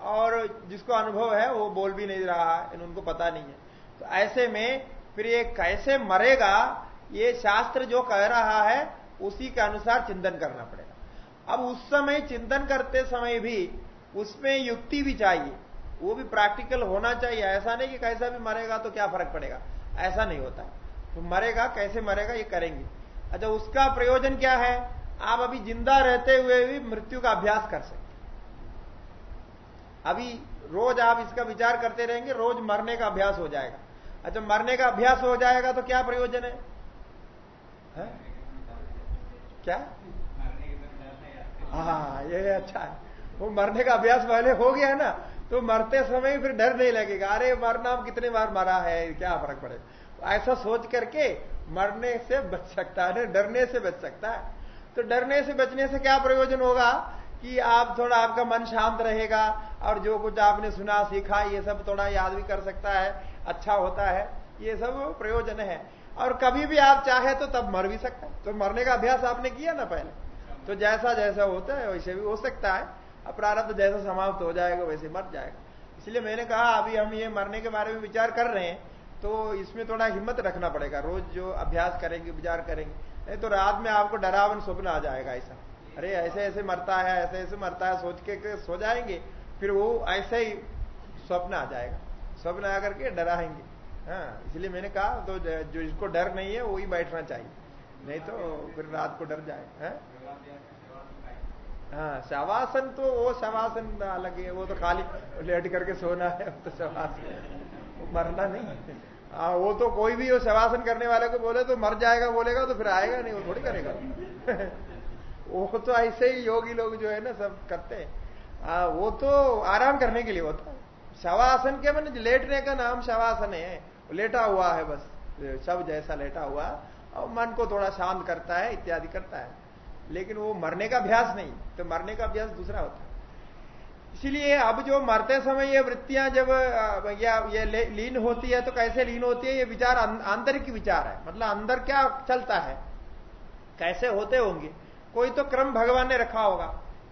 और जिसको अनुभव है वो बोल भी नहीं रहा है उनको पता नहीं है। तो ऐसे में फिर ये कैसे मरेगा, ये शास्त्र जो कह रहा है, उसी के अनुसार चिंतन करना पड़ेगा। अब उस समय चिंतन करते समय भी उसमें युक्ति भी चाहिए। वो भी प्रैक्टिकल होना चाहिए। ऐसा नहीं कि कैसा भी मरेगा तो क्या फ़र्क पड़ेगा। ऐसा नहीं होता। तो मरेगा कैसे मरेगा ये करेंगे। अच्छा उसका प्रयोजन क्या है? आप अभी ज़िंदा रहते हुए भी मृत्यु का अभ्यास कर सकते अभी रोज आप इसका विचार करते रहेंगे रोज मरने का अभ्यास हो जाएगा। अच्छा मरने का अभ्यास हो जाएगा तो क्या प्रयोजन है, है? क्या? हाँ ये अच्छा है। वो मरने का अभ्यास पहले हो गया है ना। तो मरते समय फिर डर नहीं लगेगा। अरे, मरना कितने बार मरा है, क्या फ़र्क पड़े? ऐसा सोच करके मरने से बच सकता है डरने से बच सकता है। तो डरने से बचने से क्या प्रयोजन होगा? कि आप थोड़ा आपका मन शांत रहेगा और जो कुछ आपने सुना, सीखा, ये सब थोड़ा याद भी कर सकता है अच्छा होता है। ये सब प्रयोजन है। और कभी भी आप चाहे तो तब मर भी सकता है। तो मरने का अभ्यास आपने किया ना पहले? तो जैसा जैसा होता है, वैसे भी हो सकता है। प्रारब्ध जैसा समाप्त हो जाएगा, वैसे मर जाएगा। इसलिए मैंने कहा, अभी हम ये मरने के बारे में विचार कर रहे हैं तो इसमें थोड़ा हिम्मत रखना पड़ेगा। रोज जो अभ्यास करेंगे, विचार करेंगे। नहीं तो रात में आपको डरावन स्वप्न आ जाएगा ऐसा। अरे ऐसे ऐसे मरता है ऐसे ऐसे मरता है, सोच के सो जाएँगे, फिर वो ऐसे ही स्वप्न आ जाएगा। स्वप्न आकर के डराएँगे। हाँ इसलिए मैंने कहा तो जो इसको डर नहीं है वही बैठना चाहिए। नहीं तो फिर रात को डर जाए। है? हाँ शवासन तो वो शवासन अलग है, वो तो खाली लेट करके सोना है तो शवासन मरना नहीं हाँ। वो तो कोई भी वो शवासन करने वाले को बोले तो मर जाएगा, बोलेगा तो फिर आएगा नहीं, वो थोड़ी करेगा। वो तो ऐसे ही योगी लोग जो है ना, सब करते हैं। हाँ वो तो आराम करने के लिए होता है शवासन के मैंने लेटने का नाम शवासन है। लेटा हुआ है बस, सब जैसा लेटा हुआ, और मन को थोड़ा शांत करता है, इत्यादि करता है। लेकिन वो मरने का अभ्यास नहीं तो मरने का अभ्यास दूसरा होता है। इसलिए अब जो मरते समय ये वृत्तियाँ जब या, ये लीन होती है तो कैसे लीन होती है, ये विचार आंतरिक विचार है। मतलब अंदर क्या चलता है? कैसे होते होंगे? कोई तो क्रम भगवान ने रखा होगा।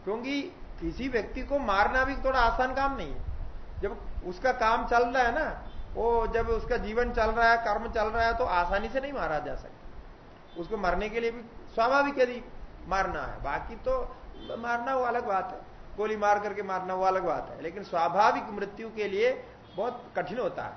क्योंकि किसी व्यक्ति को मारना भी थोड़ा आसान काम नहीं है। जब उसका काम चल रहा है ना, वो जब उसका जीवन चल रहा है, कर्म चल रहा है तो आसानी से नहीं मारा जा सकता। उसको मरने के लिए भी, स्वाभाविक यदि मारना है। बाकी तो मारना वो अलग बात है। गोली मार करके मारना वो अलग बात है। लेकिन स्वाभाविक मृत्यु के लिए बहुत कठिन होता है।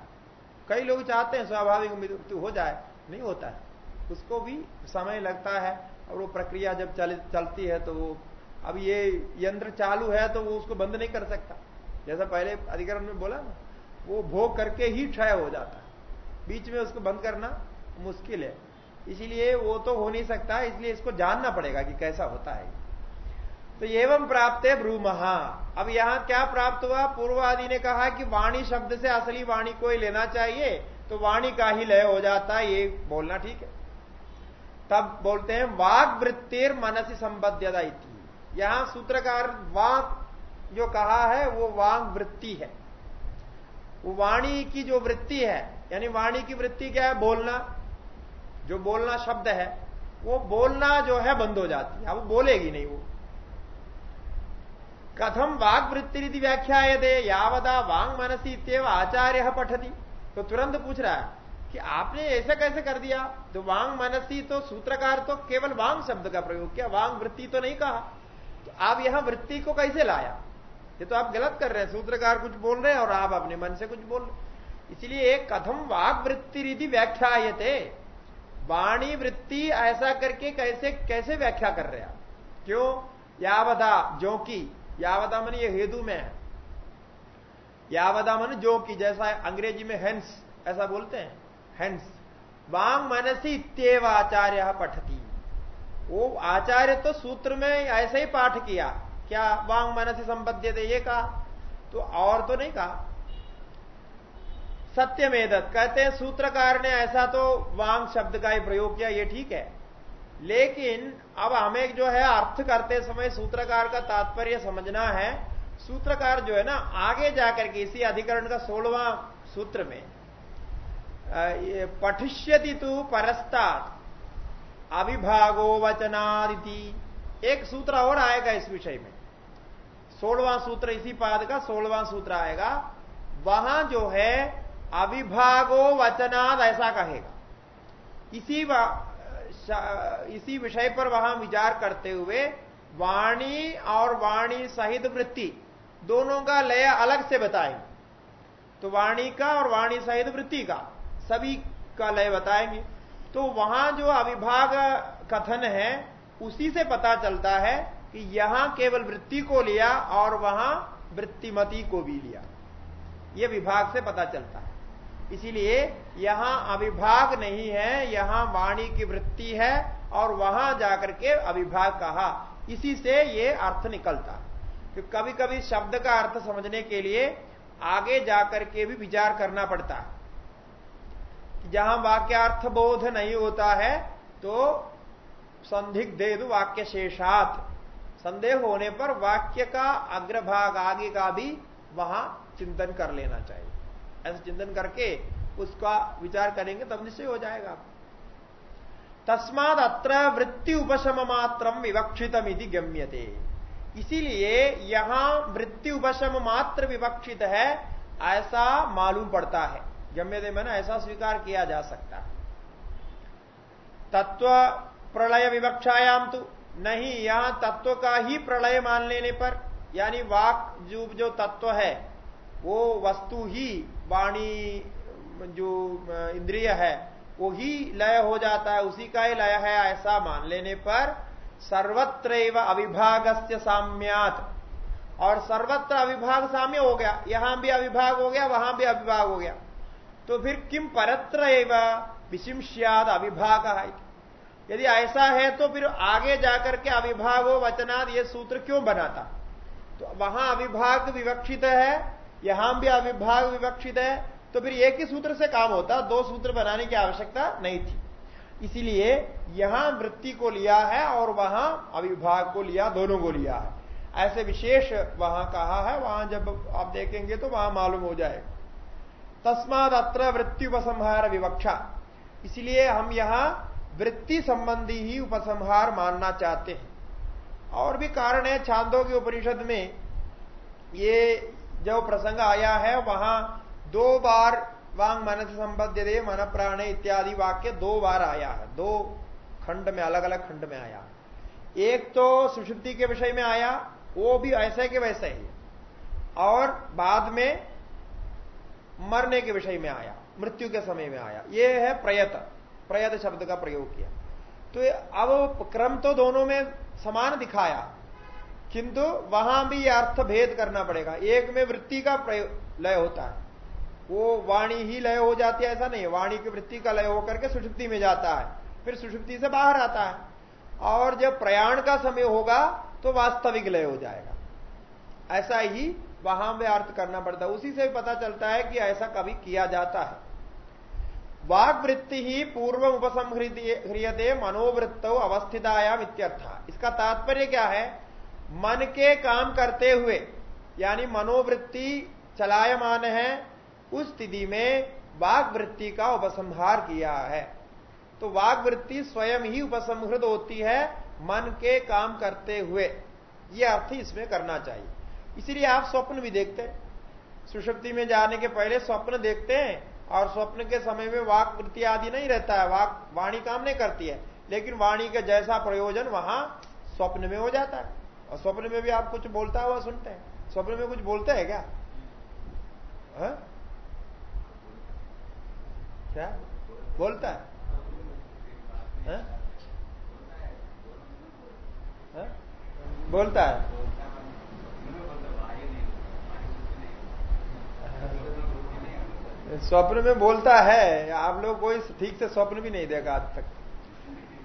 कई लोग चाहते हैं स्वाभाविक मृत्यु हो जाए। नहीं होता है। उसको भी समय लगता है और वो प्रक्रिया जब चल, चलती है तो वो अब ये यंत्र चालू है तो वो उसको बंद नहीं कर सकता। जैसा पहले अधिकरण में बोला ना वो भोग करके ही क्षय हो जाता है। बीच में उसको बंद करना मुश्किल है। इसीलिए वो तो हो नहीं सकता, इसलिए इसको जानना पड़ेगा कि कैसा होता है। तो एवं प्राप्त है ब्रूमहा। अब यहाँ क्या प्राप्त हुआ? पूर्वादि ने कहा कि वाणी शब्द से असली वाणी को ही लेना चाहिए तो वाणी का ही लय हो जाता है, ये बोलना ठीक है। तब बोलते हैं, वाग वृत्तिर मनसी संबद्धता यहाँ सूत्रकार वाक जो कहा है, वो वांग वृत्ति है। वाणी की जो वृत्ति है, यानी वाणी की वृत्ति क्या है? बोलना। जो बोलना शब्द है, वो बोलना जो है बंद हो जाती है अब बोलेगी नहीं वो। कथम वाग वृत्ति व्याख्या दे यावदा वांग मनसी इतव आचार्य पठती। तो तुरंत पूछ रहा है कि आपने ऐसा कैसे कर दिया? तो वांग मनसी तो सूत्रकार तो केवल वांग शब्द का प्रयोग किया, वांग वृत्ति तो नहीं कहा। तो आप यहाँ वृत्ति को कैसे लाया? ये तो आप गलत कर रहे हैं, सूत्रकार कुछ बोल रहे हैं और आप अपने मन से कुछ बोल रहे इसलिए कथम वाग वृत्ति रीति व्याख्या वाणी वृत्ति ऐसा करके कैसे कैसे व्याख्या कर रहे आप? क्यों? यावदा जो की यावदा मन ये हेतु में है। यावदा मन जो की जैसा अंग्रेज़ी में हेंस ऐसा बोलते हैं। हेंस वांग मनसी इतव आचार्य पठती। वो आचार्य तो सूत्र में ऐसे ही पाठ किया। क्या वांग मनसी संबद्ध ये कहा। तो और तो नहीं कहा। सत्यमेदत। कहते हैं, सूत्रकार ने ऐसा तो वांग शब्द का ही प्रयोग किया, ये ठीक है। लेकिन अब हमें जो है, अर्थ करते समय सूत्रकार का तात्पर्य समझना है। सूत्रकार जो है ना, आगे जाकर के इसी अधिकरण का सोलवा सूत्र में पठिष्यति तु परस्ता अविभागो वचनादिति। एक सूत्र और आएगा इस विषय में। सोलवा सूत्र इसी पाद का, सोलवा सूत्र आएगा। वहाँ जो है अविभागो वचनाद ऐसा कहेगा। इसी इसी विषय पर वहाँ विचार करते हुए वाणी और वाणी सहित वृत्ति दोनों का लय अलग से बताएँगे। तो वाणी का और वाणी सहित वृत्ति का सभी का लय बताएँगे। तो वहाँ जो अविभाग कथन है, उसी से पता चलता है कि यहाँ केवल वृत्ति को लिया और वहाँ वृत्तिमती को भी लिया। यह विभाग से पता चलता है। इसीलिए यहाँ अविभाग नहीं है, यहाँ वाणी की वृत्ति है और वहाँ जाकर के अविभाग कहा। इसी से ये अर्थ निकलता। कि कभी कभी शब्द का अर्थ समझने के लिए आगे जाकर के भी विचार करना पड़ता। है जहाँ वाक्यार्थ बोध नहीं होता है तो संदिग्ध वाक्य शेषात। संदेह होने पर वाक्य का अग्रभाग आगे का भी वहाँ चिंतन कर लेना चाहिए। ऐसा चिंतन करके उसका विचार करेंगे तब निश्चय हो जाएगा। तस्माद अत्र वृत्ति उपशम मात्र विवक्षितम गम्यते। इसीलिए यहाँ वृत्ति उपशम मात्र विवक्षित है, ऐसा मालूम पड़ता है। गम्यते मैंने ऐसा स्वीकार किया जा सकता। है तत्व प्रलय विवक्षायाम तो नहीं, यहाँ तत्व का ही प्रलय मान लेने पर, यानी वाक जो जो तत्व है वो वस्तु ही वाणी, जो, इंद्रिय है, वो ही लय हो जाता है, उसी का ही लय है, ऐसा मान लेने पर सर्वत्र अविभाग से साम्यात। और सर्वत्र अविभाग साम्य हो गया, यहाँ भी अविभाग हो गया, वहाँ भी अविभाग हो गया। तो फिर किम परत्र विशिष्याद अविभाग है यदि ऐसा है तो फिर आगे जाकर के अविभाग वचनाद ये सूत्र क्यों बनाता? तो वहाँ अविभाग विवक्षित है यहाँ भी अविभाग विवक्षित है तो फिर एक ही सूत्र से काम होता, दो सूत्र बनाने की आवश्यकता नहीं थी। इसीलिए यहाँ वृत्ति को लिया है और वहाँ अविभाग को लिया, दोनों को लिया है। ऐसे विशेष वहाँ कहा है, वहाँ जब आप देखेंगे तो वहाँ मालूम हो जाएगा। तस्माद अत्र वृत्ति उपसंहार विवक्षा। इसलिए हम यहाँ वृत्ति संबंधी ही उपसंहार मानना चाहते हैं। और भी कारण है, छांदों के उपनिषद में ये जो प्रसंग आया है, वहाँ दो बार वांग मन से संबद्ध दे, मन प्राण इत्यादि वाक्य दो बार आया है। दो खंड में अलग अलग खंड में आया एक तो सुषुप्ति के विषय में आया, वो भी ऐसे के वैसे ही। और बाद में मरने के विषय में आया, मृत्यु के समय में आया। ये है प्रयत प्रयत शब्द का प्रयोग किया। तो अब क्रम तो दोनों में समान दिखाया। किंतु वहाँ भी अर्थ भेद करना पड़ेगा। एक में वृत्ति का लय होता है। वो वाणी ही लय हो जाती है, ऐसा नहीं वाणी की वृत्ति का लय होकर के सुषुप्ति में जाता है। फिर सुषुप्ति से बाहर आता है। और जब प्रयाण का समय होगा तो वास्तविक लय हो जाएगा। ऐसा ही वहाँ में अर्थ करना पड़ता है। उसी से पता चलता है कि ऐसा कभी किया जाता है। वाग वृत्ति ही पूर्व उपसंहृदे मनोवृत्त अवस्थितायाम इसका तात्पर्य क्या है? मन के काम करते हुए, यानी मनोवृत्ति चलायमान है, उस स्थिति में वाग वृत्ति का उपसंहार किया है। तो वाग वृत्ति स्वयं ही उपसंहृत होती है मन के काम करते हुए। यह अर्थ इसमें करना चाहिए। इसीलिए आप स्वप्न भी देखते हैं। सुषुप्ति में जाने के पहले स्वप्न देखते हैं और स्वप्न के समय में वाक वृत्ति आदि नहीं रहता है। वाक वाणी काम नहीं करती है। लेकिन वाणी का जैसा प्रयोजन वहाँ स्वप्न में हो जाता है। और स्वप्न में भी आप कुछ बोलता हुआ सुनते हैं। स्वप्न में कुछ बोलते हैं क्या? हा? क्या? बोलता है। हा? हा? बोलता है। स्वप्न में बोलता है। आप लोग कोई ठीक से स्वप्न भी नहीं देखा आज तक। हाँ,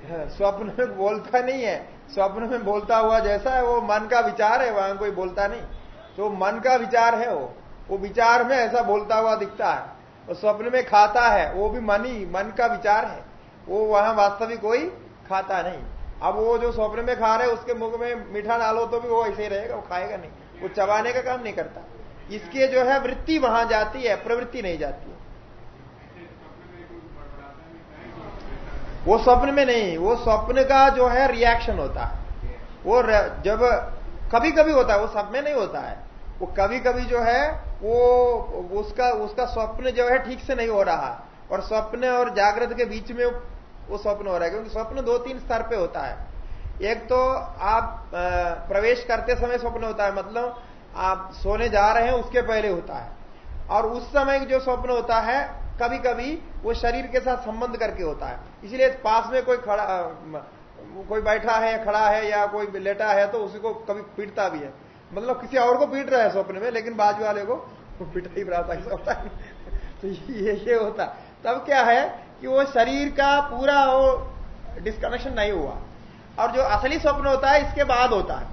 स्वप्न में बोलता नहीं है। स्वप्न में बोलता हुआ जैसा है, वो मन का विचार है, वहाँ कोई बोलता नहीं। तो मन का विचार है वो वो विचार में ऐसा बोलता हुआ दिखता है। और स्वप्न में खाता है, वो भी मन ही, मन का विचार है। वो वहाँ वास्तविक कोई खाता नहीं। अब वो जो स्वप्न में खा रहे उसके मुख में मीठा डालो तो भी वो ऐसे ही रहेगा, वो खाएगा नहीं। वो चबाने का काम नहीं करता। इसके जो है, वृत्ति वहाँ जाती है, प्रवृत्ति नहीं जाती है वो स्वप्न में नहीं, वो स्वप्न का जो है रिएक्शन होता है। वो जब कभी कभी होता है, वो सब में नहीं होता है। वो कभी कभी जो है, वो, उसका उसका स्वप्न जो है ठीक से नहीं हो रहा। और स्वप्न और जागृत के बीच में वो स्वप्न हो रहा है, क्योंकि स्वप्न दो तीन स्तर पे होता है। एक तो आप प्रवेश करते समय स्वप्न होता है मतलब आप सोने जा रहे हैं, उसके पहले होता है। और उस समय जो स्वप्न होता है कभी कभी वो शरीर के साथ संबंध करके होता है। इसलिए पास में कोई खड़ा कोई बैठा है, खड़ा है या कोई लेटा है तो उसी को कभी पीटता भी है। मतलब किसी और को पीट रहा है स्वप्न में, लेकिन बाजू वाले को पीट ही था होता है तो ये ये होता। तब क्या है कि वो शरीर का पूरा वो डिस्कनेक्शन नहीं हुआ। और जो असली स्वप्न होता है, इसके बाद होता है।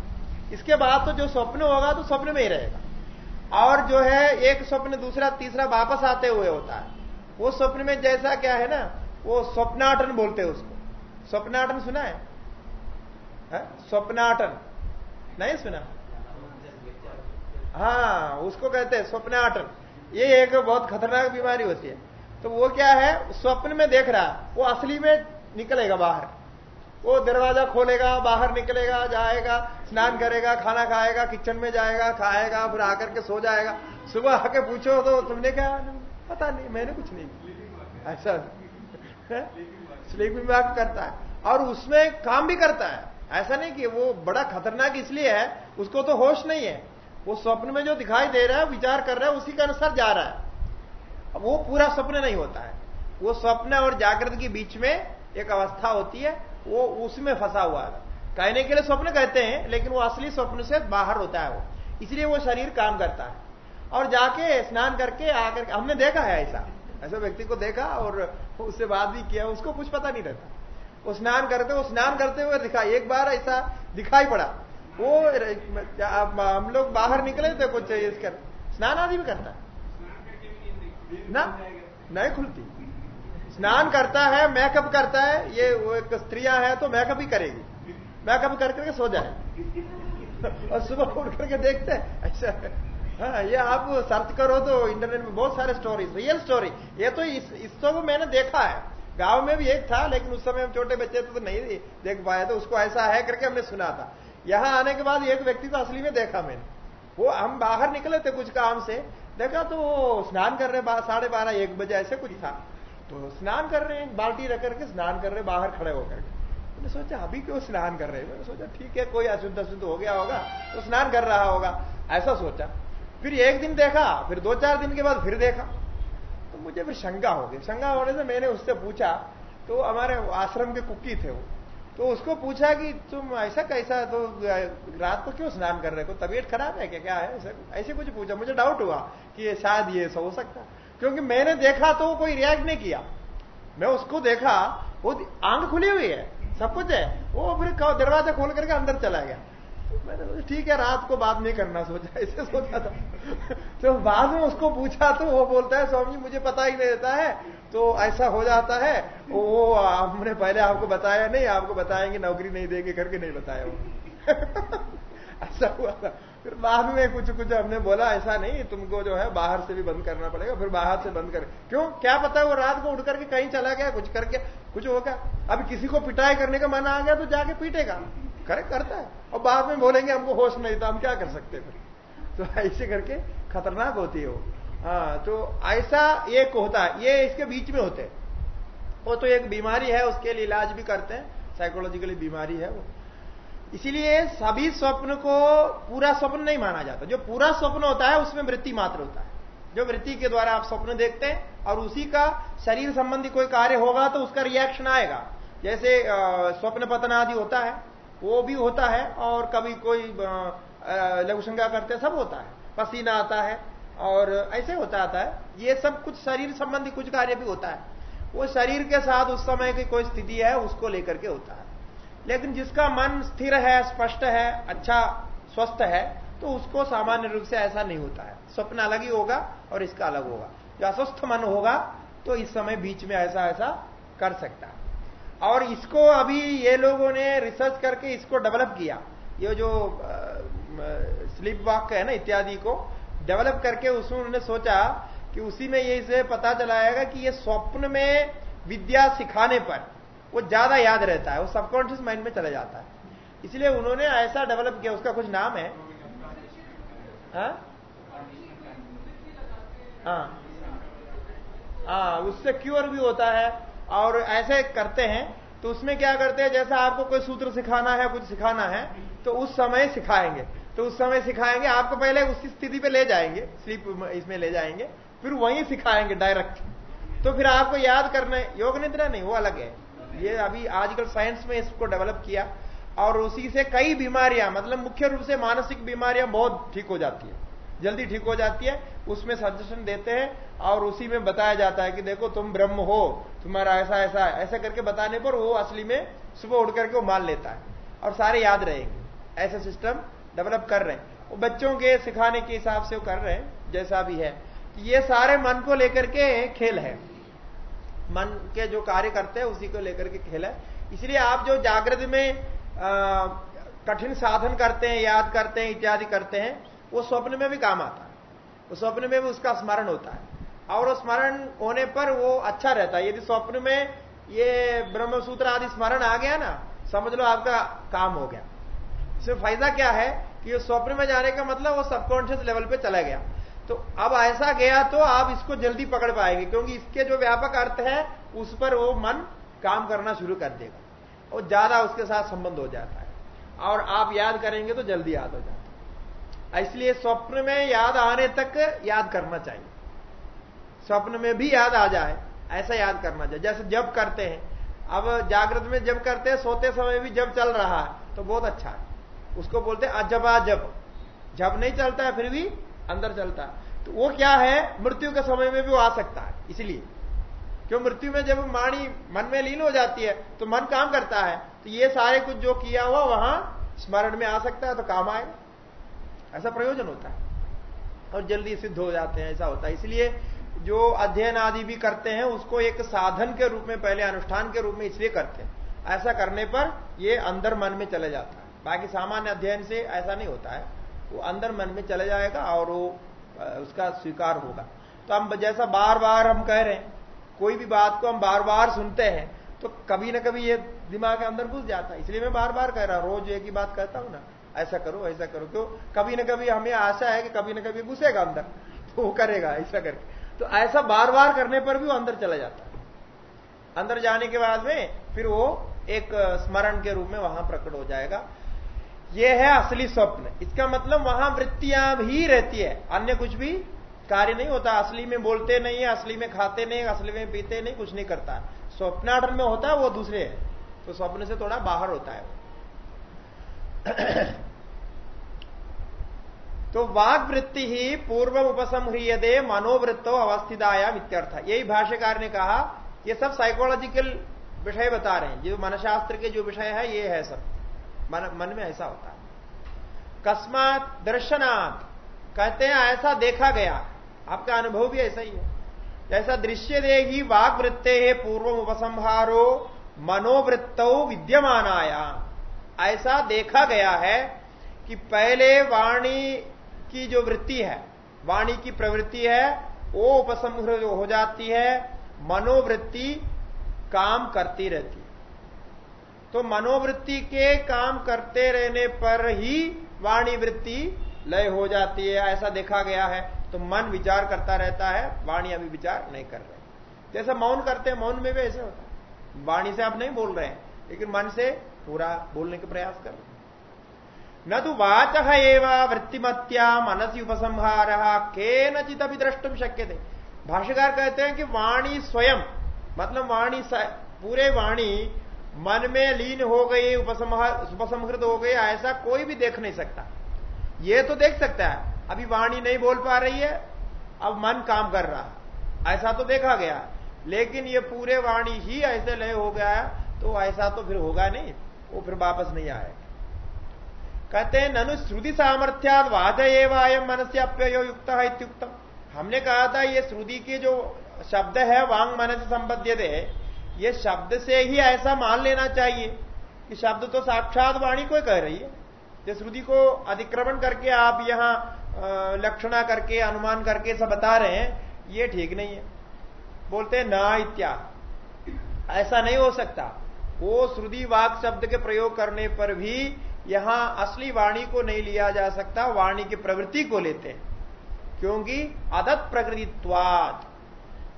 इसके बाद तो जो स्वप्न होगा तो स्वप्न में ही रहेगा। और जो है, एक स्वप्न दूसरा, तीसरा वापस आते हुए होता है। वो स्वप्न में जैसा क्या है ना वो स्वप्नाटन बोलते हैं उसको। स्वप्नाटन सुना है, है? स्वप्नाटन। नहीं सुना? हाँ उसको कहते हैं स्वप्नाटन। ये एक बहुत खतरनाक बीमारी होती है। तो वो क्या है? स्वप्न में देख रहा वो असली में निकलेगा बाहर। वो दरवाज़ा खोलेगा बाहर निकलेगा जाएगा स्नान करेगा खाना खाएगा किचन में जाएगा खाएगा फिर आकर के सो जाएगा। सुबह आके पूछो तो तुमने क्या पता नहीं, मैंने कुछ नहीं ऐसा स्लीपिंग बैग करता है। और उसमें काम भी करता है। ऐसा नहीं कि वो बड़ा खतरनाक इसलिए है, उसको तो होश नहीं है। वो स्वप्न में जो दिखाई दे रहा है, विचार कर रहा है, उसी के अनुसार जा रहा है। अब वो पूरा स्वप्न नहीं होता है। वो स्वप्न और जागृत के बीच में एक अवस्था होती है, वो उसमें फंसा हुआ है। कहने के लिए स्वप्न कहते हैं, लेकिन वो असली स्वप्न से बाहर होता है वो। इसलिए वो शरीर काम करता है। और जाके स्नान करके आकर हमने देखा है ऐसा। ऐसा व्यक्ति को देखा और उससे बात भी किया, उसको कुछ पता नहीं रहता। वो स्नान करते, वो स्नान करते हुए दिखा एक बार ऐसा दिखाई पड़ा। वो हम लोग बाहर निकले थे कुछ इसकर स्नान आदि भी करता है। ना? नहीं खुलती। स्नान करता है मेकअप करता है, ये वो एक स्त्रियाँ है तो मेकअप ही करेगी। मेकअप कर करके सो जाए। और सुबह उठ करके देखते हैं, ऐसा हाँ ये आप सर्च करो तो इंटरनेट में बहुत सारे स्टोरीज रियल स्टोरी ये तो इस, इसको तो मैंने देखा है। गाँव में भी एक था, लेकिन उस समय हम छोटे बच्चे थे तो नहीं देख पाए तो उसको ऐसा है करके हमने सुना था। यहाँ आने के बाद एक व्यक्ति तो असली में देखा मैंने। वो, हम बाहर निकले थे कुछ काम से, देखा तो स्नान कर रहे साढ़े बारह, एक बजे ऐसे कुछ था। तो स्नान कर रहे हैं बाल्टी रख करके स्नान कर रहे, बाहर खड़े होकर के। मैंने सोचा, अभी क्यों स्नान कर रहे? हैं मैंने सोचा, ठीक है, कोई अशुद्ध अशुद्ध हो गया होगा तो स्नान कर रहा होगा। ऐसा सोचा। फिर एक दिन देखा, फिर दो चार दिन के बाद फिर देखा। तो मुझे फिर शंका हो गई। शंका होने से मैंने उससे पूछा तो हमारे आश्रम के कुकी थे वो। तो उसको पूछा कि, तुम ऐसा कैसा तो रात को क्यों स्नान कर रहे हो? तबीयत खराब है क्या? क्या है? ऐसा कुछ पूछा। मुझे डाउट हुआ कि ये शायद ये ऐसा हो सकता क्योंकि मैंने देखा तो कोई रिएक्ट नहीं किया। मैं उसको देखा, वो आँख खुली हुई है, सब कुछ है। वो फिर दरवाज़ा खोल करके अंदर चला गया। ठीक है, रात को बात नहीं करना सोचा। ऐसे सोचा था। तो बाद में उसको पूछा तो वो बोलता है, स्वामी, मुझे पता ही नहीं रहता है। तो ऐसा हो जाता है। वो हमने पहले आपको बताया नहीं, आपको बताएँगे, नौकरी नहीं देंगे करके नहीं बताया वो। ऐसा हुआ था। फिर बाद में कुछ कुछ हमने बोला, ऐसा नहीं, तुमको जो है, बाहर से भी बंद करना पड़ेगा, फिर बाहर से बंद कर। क्यों? क्या पता है वो रात को उठ करके कहीं चला गया, कुछ करके कुछ होगा अभी किसी को पिटाई करने का मन आ गया तो जाके पीटेगा। करे करता है। और बाद में बोलेंगे, हमको होश नहीं था, हम क्या कर सकते फिर? तो ऐसे करके खतरनाक होती है वो। हाँ तो ऐसा एक होता है। ये इसके बीच में होते हैं। वो तो एक बीमारी है, उसके लिए इलाज भी करते हैं। साइकोलॉजिकली बीमारी है वो। इसीलिए सभी स्वप्न को पूरा स्वप्न नहीं माना जाता। जो पूरा स्वप्न होता है, उसमें वृत्ति मात्र होता है। जो वृत्ति के द्वारा आप स्वप्न देखते हैं, और उसी का शरीर संबंधी कोई कार्य होगा तो उसका रिएक्शन आएगा। जैसे स्वप्न पतन आदि होता है। वो भी होता है और कभी कोई लघुशंका करते सब होता है। पसीना आता है और ऐसे होता आता है। ये सब कुछ शरीर संबंधी कुछ कार्य भी होता है। वो शरीर के साथ उस समय की कोई स्थिति है, उसको लेकर के होता है। लेकिन जिसका मन स्थिर है, स्पष्ट है अच्छा स्वस्थ है तो उसको सामान्य रूप से ऐसा नहीं होता है। स्वप्न अलग ही होगा और इसका अलग होगा। जो अस्वस्थ मन होगा तो इस समय बीच में ऐसा ऐसा कर सकता है। और इसको अभी ये लोगों ने रिसर्च करके इसको डेवलप किया। ये जो स्लीप वॉक है ना इत्यादि को डेवलप करके उसमें उन्होंने सोचा कि उसी में ये इसे पता चलाएगा कि ये स्वप्न में विद्या सिखाने पर वो ज़्यादा याद रहता है वो सबकॉन्शियस माइंड में चला जाता है। इसलिए उन्होंने ऐसा डेवलप किया उसका कुछ नाम है। हाँ? हाँ, हाँ उससे क्योर भी होता है। और ऐसे करते हैं तो उसमें क्या करते हैं, जैसा आपको कोई सूत्र सिखाना है, कुछ सिखाना है तो उस समय सिखाएँगे। तो उस समय सिखाएँगे, आपको पहले उसी स्थिति पे ले जाएँगे स्लीप इसमें ले जाएँगे, फिर वहीं सिखाएँगे डायरेक्ट तो फिर आपको याद करना योग निद्रा नहीं, वो अलग है। ये अभी आजकल साइंस में इसको डेवलप किया, और उसी से कई बीमारियाँ मतलब मुख्य रूप से मानसिक बीमारियाँ बहुत ठीक हो जाती है। जल्दी ठीक हो जाती है, उसमें सजेशन देते हैं और उसी में बताया जाता है कि देखो तुम ब्रह्म हो, तुम्हारा ऐसा ऐसा है ऐसा करके बताने पर वो असली में सुबह उठ करके वो मान लेता है और सारे याद रहेंगे। ऐसा सिस्टम डेवलप कर रहे हैं। वो बच्चों के सिखाने के हिसाब से वो कर रहे हैं, जैसा भी है। ये सारे मन को लेकर के खेल है। मन के जो कार्य करते हैं, उसी को लेकर के खेल है। इसलिए आप जो जागृत में कठिन साधन करते हैं, याद करते हैं, इत्यादि करते हैं वो स्वप्न में भी काम आता है। वो स्वप्न में भी उसका स्मरण होता है। और स्मरण होने पर वो अच्छा रहता है। यदि स्वप्न में ये ब्रह्मसूत्र आदि स्मरण आ गया ना, समझ लो आपका काम हो गया। इसमें फ़ायदा क्या है कि स्वप्न में जाने का मतलब वो सबकॉन्शियस लेवल पे चला गया। तो अब ऐसा गया तो आप इसको जल्दी पकड़ पाएँगे, क्योंकि इसके जो व्यापक अर्थ है, उस पर वो मन काम करना शुरू कर देगा। और ज़्यादा उसके साथ संबंध हो जाता है। और आप याद करेंगे तो जल्दी याद हो जाता है। इसलिए स्वप्न में याद आने तक याद करना चाहिए। स्वप्न में भी याद आ जाए, ऐसा याद करना चाहिए। जैसे जब करते हैं, अब जागृत में जब करते हैं, सोते समय भी जब चल रहा है तो बहुत अच्छा है। उसको बोलते हैं अजबा जब। जब नहीं चलता है, फिर भी अंदर चलता है। तो वो क्या है? मृत्यु के समय में भी वो आ सकता है, इसलिए। क्यों? मृत्यु में जब वाणी मन में लीन हो जाती है तो मन काम करता है। तो ये सारे कुछ जो किया हुआ, वहाँ स्मरण में आ सकता है तो काम आएगा। ऐसा प्रयोजन होता है। और जल्दी सिद्ध हो जाते हैं, ऐसा होता है। इसलिए जो अध्ययन आदि भी करते हैं, उसको एक साधन के रूप में, पहले अनुष्ठान के रूप में इसलिए करते हैं। ऐसा करने पर ये अंदर मन में चले जाता है। बाकी सामान्य अध्ययन से ऐसा नहीं होता है। वो अंदर मन में चले जाएगा और वो उसका स्वीकार होगा। तो हम जैसा बार बार हम कह रहे हैं, कोई भी बात को हम बार बार सुनते हैं तो कभी ना कभी ये दिमाग के अंदर घुस जाता है। इसलिए मैं बार बार कह रहा हूँ, रोज एक ही बात कहता हूँ ना। ऐसा करो ऐसा करो, क्यों? कभी ना कभी हमें आशा है कि कभी ना कभी घुसेगा अंदर तो वो करेगा ऐसा करके। तो ऐसा बार बार करने पर भी वो अंदर चला जाता है। अंदर जाने के बाद में फिर वो एक स्मरण के रूप में वहाँ प्रकट हो जाएगा। ये है असली स्वप्न। इसका मतलब वहाँ वृत्तियाँ भी रहती है। अन्य कुछ भी कार्य नहीं होता। असली में बोलते नहीं है, असली में खाते नहीं असली में पीते नहीं, कुछ नहीं करता। स्वप्नाटन में होता है, वो दूसरे है। तो स्वप्न से थोड़ा बाहर होता है तो वाग वृत्ति ही पूर्व उपसंह्रियदे मनोवृत्तो अवस्थिताया इत्यर्थ। यही भाष्यकार ने कहा ये सब साइकोलॉजिकल विषय बता रहे हैं। जो मनशास्त्र के जो विषय है ये है सब। मन, मन में ऐसा होता है। कस्मात दर्शनात्। कहते हैं ऐसा देखा गया। आपका अनुभव भी ऐसा ही है। जैसा दृश्य दे ही वाग वृत्ते है पूर्व उपसंहारो मनोवृत्तो विद्यमान आया ऐसा देखा गया है कि पहले वाणी की जो वृत्ति है, वाणी की प्रवृत्ति है, वो उपसंह हो जाती है, मनोवृत्ति काम करती रहती है। तो मनोवृत्ति के काम करते रहने पर ही वाणी वृत्ति लय हो जाती है, ऐसा देखा गया है। तो मन विचार करता रहता है, वाणी अभी विचार नहीं कर रहे। जैसा मौन करते हैं, मौन में भी ऐसे होता है। वाणी से आप नहीं बोल रहे हैं, लेकिन मन से पूरा बोलने का प्रयास कर रहे न तो वाच एवं वृत्तिमत्या मनसी उपसंहार के नचित अभी द्रष्टुम शक्य थे भाष्यकार कहते हैं कि वाणी स्वयं मतलब वाणी पूरे वाणी मन में लीन हो गई उपसंहृत हो गई, ऐसा कोई भी देख नहीं सकता। ये तो देख सकता है, अभी वाणी नहीं बोल पा रही है, अब मन काम कर रहा ऐसा तो देखा गया, लेकिन ये पूरे वाणी ही ऐसे लय हो गया तो ऐसा तो फिर होगा नहीं, वो फिर वापस नहीं आएगा कहते हैं, ननु श्रुति सामर्थ्याद वाद एवं मन से अप्ययो युक्त है इत्युक्तम। हमने कहा था, ये श्रुति के जो शब्द है, वांग मन से संबद्ध ये शब्द से ही ऐसा मान लेना चाहिए कि शब्द तो साक्षात वाणी को कह रही है। जो श्रुति को अतिक्रमण करके आप यहाँ लक्षणा करके, अनुमान करके सब बता रहे हैं, ये ठीक नहीं है। बोलते हैं, ना इत्या। ऐसा नहीं हो सकता। वो श्रुति वाक शब्द के प्रयोग करने पर भी यहाँ असली वाणी को नहीं लिया जा सकता, वाणी की प्रवृत्ति को लेते हैं। क्योंकि अदत प्रकृतित्वाद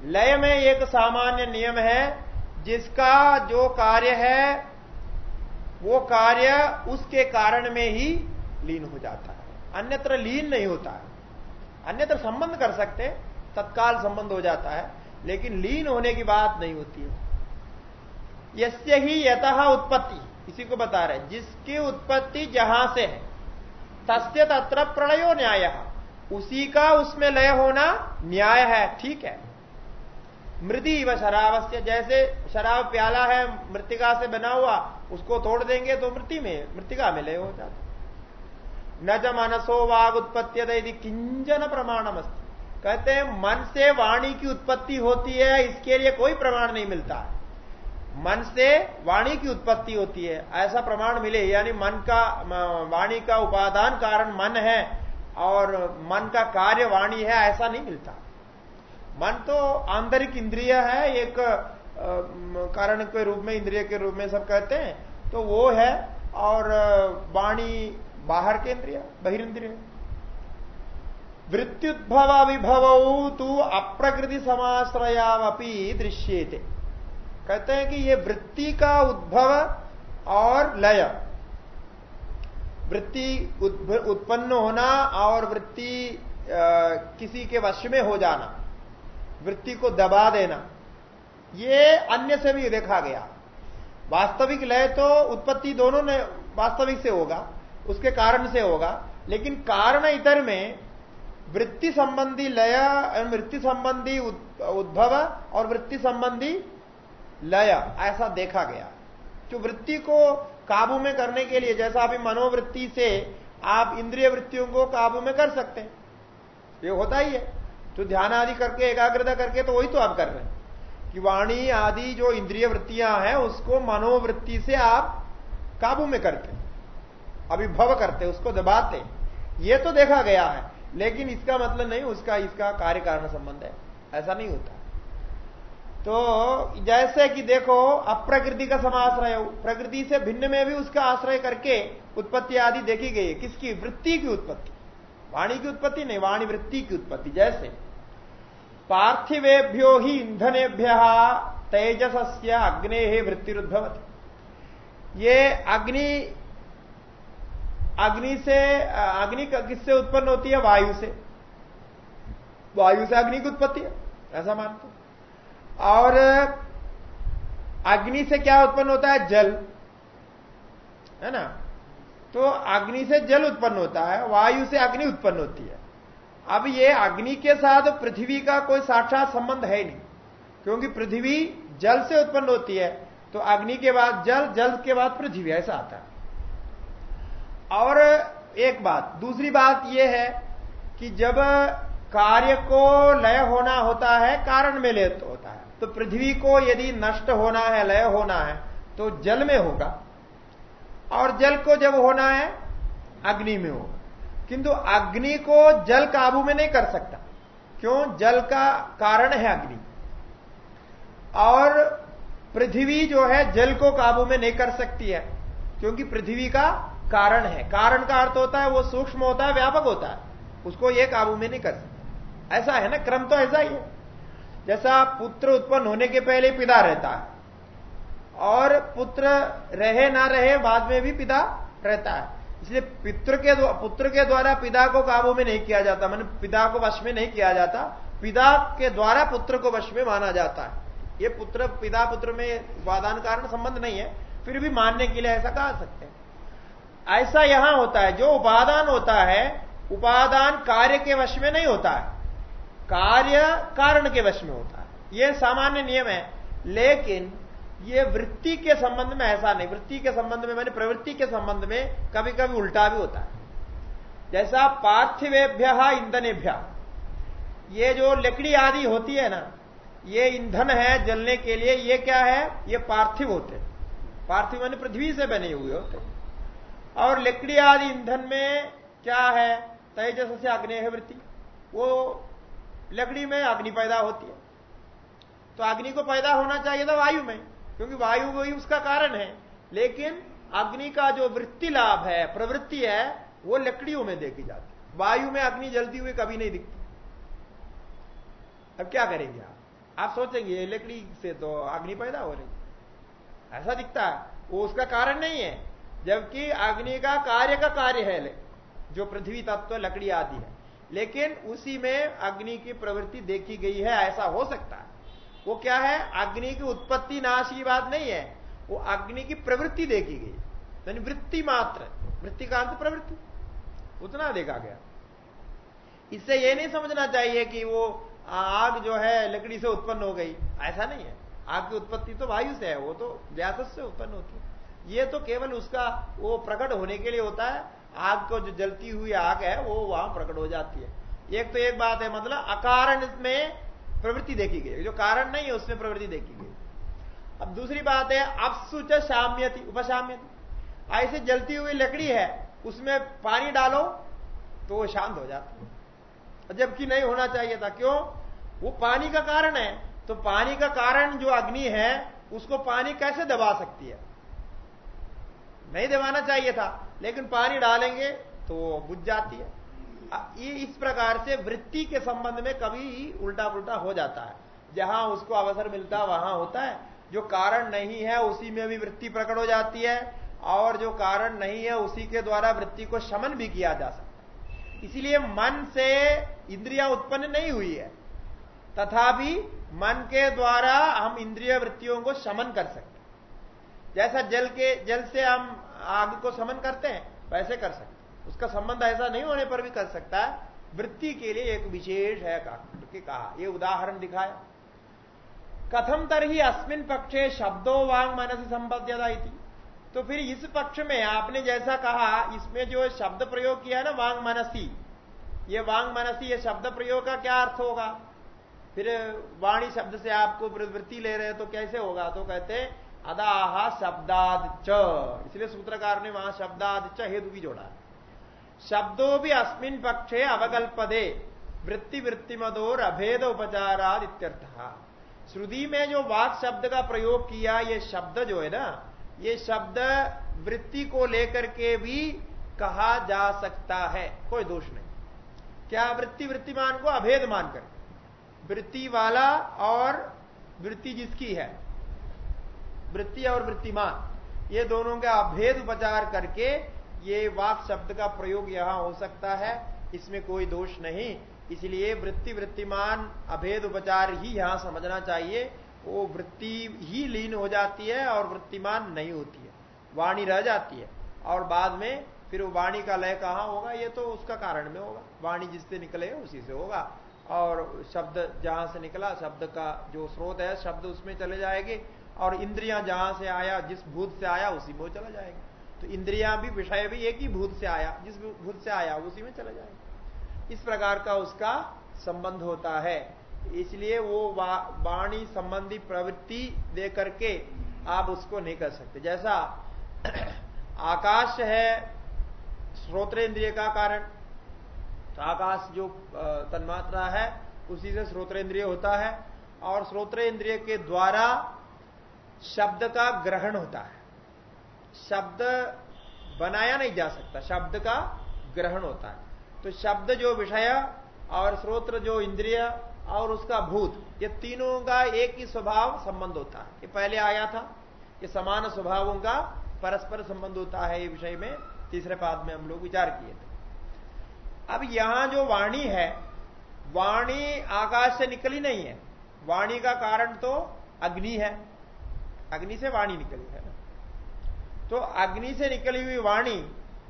लय में एक सामान्य नियम है, जिसका जो कार्य है, वो कार्य उसके कारण में ही लीन हो जाता है। अन्यत्र लीन नहीं होता है। अन्यत्र संबंध कर सकते, तत्काल संबंध हो जाता है, लेकिन लीन होने की बात नहीं होती है। यस्य ही यथ उत्पत्ति। इसी को बता रहे जिसकी उत्पत्ति जहाँ से है, तस्य तत्र प्रलयो न्याय, उसी का उसमें लय होना न्याय है, ठीक है? मृदि व शराब जैसे शराब प्याला है, मृतिका से बना हुआ, उसको तोड़ देंगे तो मृति में, मृतिका में लय हो जाता न ज मनसो वाग उत्पत्ति यदि किंजन प्रमाणम कहते हैं, मन से वाणी की उत्पत्ति होती है, इसके लिए कोई प्रमाण नहीं मिलता। मन से वाणी की उत्पत्ति होती है। ऐसा प्रमाण मिले, यानी मन का वाणी का उपादान कारण मन है और मन का कार्य वाणी है, ऐसा नहीं मिलता। मन तो आंतरिक इंद्रिय है, एक कारण के रूप में, इंद्रिय के रूप में सब कहते हैं तो वो है और वाणी बाहर के इंद्रिय बहिर्ंद्रिय वृत्युद्भव विभव तू अप्रकृति समाश्रयावपी दृश्य कहते हैं कि ये वृत्ति का उद्भव और लय। वृत्ति उत्पन्न होना और वृत्ति किसी के वश में हो जाना, वृत्ति को दबा देना, ये अन्य से भी देखा गया। वास्तविक लय तो उत्पत्ति दोनों ने, वास्तविक से होगा, उसके कारण से होगा, लेकिन कारण इतर में वृत्ति संबंधी लय, वृत्ति संबंधी उद्भव और वृत्ति संबंधी लय, ऐसा देखा गया। जो वृत्ति को काबू में करने के लिए, जैसा अभी मनोवृत्ति से आप इंद्रिय वृत्तियों को काबू में कर सकते हैं। ये होता ही है। तो ध्यान आदि करके, एकाग्रता करके तो वही तो आप कर रहे हैं। कि वाणी आदि जो इंद्रिय वृत्तियाँ हैं, उसको मनोवृत्ति से आप काबू में करते अभिभव करते उसको दबाते ये तो देखा गया है। लेकिन इसका मतलब नहीं, उसका इसका कार्य कारण संबंध है। ऐसा नहीं होता। तो जैसे कि देखो अप्रकृति का समाश्रय, प्रकृति से भिन्न में भी उसका आश्रय करके उत्पत्ति आदि देखी गई है। किसकी? वृत्ति की उत्पत्ति। वाणी की उत्पत्ति नहीं, वाणी वृत्ति की उत्पत्ति, जैसे। पार्थिवेभ्यो ही ईंधनेभ्य तेजस से अग्ने वृत्तिरुद्भवती। ये अग्नि अग्नि से, अग्नि किससे उत्पन्न होती है? वायु से। वायु से अग्नि की उत्पत्ति है। ऐसा मानते और अग्नि से क्या उत्पन्न होता है? जल। है ना? तो अग्नि से जल उत्पन्न होता है, वायु से अग्नि उत्पन्न होती है। अब ये अग्नि के साथ पृथ्वी का कोई साक्षात संबंध है नहीं, क्योंकि पृथ्वी जल से उत्पन्न होती है तो अग्नि के बाद जल जल के बाद पृथ्वी, ऐसा आता है। और एक बात, दूसरी बात यह है कि जब कार्य को लय होना होता है, कारण में लय होता है। तो पृथ्वी को यदि नष्ट होना है, लय होना है तो जल में होगा। और जल को जब होना है, अग्नि में होगा। किंतु अग्नि को जल काबू में नहीं कर सकता। क्यों? जल का कारण है अग्नि। और पृथ्वी जो है, जल को काबू में नहीं कर सकती है, क्योंकि पृथ्वी का कारण है। कारण का अर्थ होता है, वो सूक्ष्म होता है, व्यापक होता है। उसको ये काबू में नहीं कर सकता। ऐसा है ना? क्रम तो ऐसा ही है। जैसा पुत्र उत्पन्न होने के पहले पिता रहता है। और पुत्र रहे ना रहे बाद में भी पिता रहता है। इसलिए पितृ के पुत्र के द्वारा पिता को काबू में नहीं किया जाता। मैंने पिता को वश में नहीं किया जाता। पिता के द्वारा पुत्र को वश में माना जाता है। ये पुत्र, पिता पुत्र में उपादान कारण संबंध नहीं है। फिर भी मानने के लिए ऐसा कहा सकते हैं। ऐसा यहाँ होता है, जो उपादान होता है, उपादान कार्य के वश में नहीं होता है। कार्य कारण के वश में होता है। यह सामान्य नियम है, लेकिन ये वृत्ति के संबंध में ऐसा नहीं। वृत्ति के संबंध में मैंने प्रवृत्ति के संबंध में कभी कभी उल्टा भी होता है। जैसा पार्थिवेभ्य ईंधनेभ्य ये जो लकड़ी आदि होती है ना, ये ईंधन है जलने के लिए, ये क्या है? ये पार्थिव होते पार्थिव मान पृथ्वी से बने हुए होते और लकड़ी आदि ईंधन में क्या है? तेजस से अग्नि वृत्ति। वो लकड़ी में अग्नि पैदा होती है। तो अग्नि को पैदा होना चाहिए था वायु में, क्योंकि वायु वही उसका कारण है। लेकिन अग्नि का जो वृत्ति लाभ है, प्रवृत्ति है, वो लकड़ियों में देखी जाती वायु में अग्नि जलती हुई कभी नहीं दिखती। अब क्या करेंगे आप? आप सोचेंगे लकड़ी से तो अग्नि पैदा हो रही ऐसा दिखता है। वो उसका कारण नहीं है, जबकि अग्नि का कार्य का कार्य है जो पृथ्वी तत्व, लकड़ी आदि है। लेकिन उसी में अग्नि की प्रवृत्ति देखी गई है, ऐसा हो सकता है। वो क्या है? अग्नि की उत्पत्ति नाश की बात नहीं है। वो अग्नि की प्रवृत्ति देखी गई। यानी वृत्ति मात्र। वृत्ति का अंत प्रवृत्ति। उतना देखा गया। इससे यह नहीं समझना चाहिए कि वो आग जो है, लकड़ी से उत्पन्न हो गई। ऐसा नहीं है। आग की उत्पत्ति तो वायु से है। वो तो व्यास से उत्पन्न होती है। ये तो केवल उसका वो प्रकट होने के लिए होता है। आग को जो जलती हुई आग है, वो वहाँ प्रकट हो जाती है। एक तो एक बात है मतलब अकारण में प्रवृत्ति देखी गई जो कारण नहीं है, उसमें प्रवृत्ति देखी गई अब दूसरी बात है, अपसुच साम्यति उपशाम्यति। ऐसे जलती हुई लकड़ी है, उसमें पानी डालो तो वो शांत हो जाती है। जबकि नहीं होना चाहिए था, क्यों? वो पानी का कारण है। तो पानी का कारण जो अग्नि है, उसको पानी कैसे दबा सकती है? नहीं दबाना चाहिए था। लेकिन पानी डालेंगे तो बुझ जाती है। ये इस प्रकार से वृत्ति के संबंध में कभी उल्टा पुल्टा हो जाता है। जहाँ उसको अवसर मिलता वहाँ होता है। जो कारण नहीं है, उसी में भी वृत्ति प्रकट हो जाती है और जो कारण नहीं है, उसी के द्वारा वृत्ति को शमन भी किया जा सकता है। इसीलिए मन से इंद्रिया उत्पन्न नहीं हुई है। तथापि मन के द्वारा हम इंद्रिय वृत्तियों को शमन कर सकते जैसा जल के, जल से हम आग को समन करते हैं वैसे कर सकते उसका संबंध ऐसा नहीं होने पर भी कर सकता है। वृत्ति के लिए एक विशेष है कहा। ये उदाहरण दिखाया। कथम तरही अस्मिन पक्षे शब्दों वांग मनसी संबद्धता तो फिर इस पक्ष में आपने जैसा कहा, इसमें जो शब्द प्रयोग किया ना, वांग मनसी, ये वांग मनसी, ये शब्द प्रयोग का क्या अर्थ होगा? फिर वाणी शब्द से आपको वृत्ति ले रहे हैं तो कैसे होगा? तो कहते अदाह शब्दाद च। इसलिए सूत्रकार ने वहाँ शब्दाद च हेतु भी जोड़ा। शब्दों भी अस्मिन पक्षे अवकल्पदे। वृत्ति वृत्तिमदोर अभेद उपचाराद इत्यर्थ। श्रुति में जो वाक शब्द का प्रयोग किया, ये शब्द जो है ना, ये शब्द वृत्ति को लेकर के भी कहा जा सकता है। कोई दोष नहीं। क्या वृत्ति वृत्तिमान को अभेद मानकर? वृत्ति वाला और वृत्ति जिसकी है। वृत्ति और वृत्तिमान। ये दोनों का अभेद उपचार करके ये वाक शब्द का प्रयोग यहाँ हो सकता है, इसमें कोई दोष नहीं। इसलिए वृत्ति, वृत्तिमान, अभेद उपचार ही यहाँ समझना चाहिए। वो वृत्ति ही लीन हो जाती है और वृत्तिमान नहीं होती है। वाणी रह जाती है। और बाद में फिर वाणी का लय कहाँ होगा? ये तो उसका कारण में होगा। वाणी जिससे निकले उसी से होगा। और शब्द जहाँ से निकला, शब्द का जो स्रोत है, शब्द उसमें चले जाएँगे। और इंद्रियाँ जहाँ से आया, जिस भूत से आया, उसी में चला जाएगा। तो इंद्रियाँ भी, विषय भी एक ही भूत से आया, जिस भूत से आया, उसी में चला जाएगा। इस प्रकार का उसका संबंध होता है। इसलिए वो वाणी संबंधी प्रवृत्ति दे करके आप उसको नहीं कर सकते। जैसा आकाश है श्रोत्र इंद्रिय का कारण। तो आकाश जो तन्मात्रा है, उसी से श्रोत्र इंद्रिय होता है। और श्रोत्र इंद्रिय के द्वारा शब्द का ग्रहण होता है। शब्द बनाया नहीं जा सकता, शब्द का ग्रहण होता है। तो शब्द जो विषय और स्रोत्र जो इंद्रिय और उसका भूत, ये तीनों का एक ही स्वभाव संबंध होता है। ये पहले आया था, ये समान स्वभावों का परस्पर संबंध होता है ये विषय में, तीसरे पाद में हम लोग विचार किए थे। अब यहाँ जो वाणी है, वाणी आकाश से निकली नहीं है। वाणी का कारण तो अग्नि है। अग्नि से वाणी निकली है ना। तो अग्नि से निकली हुई वाणी,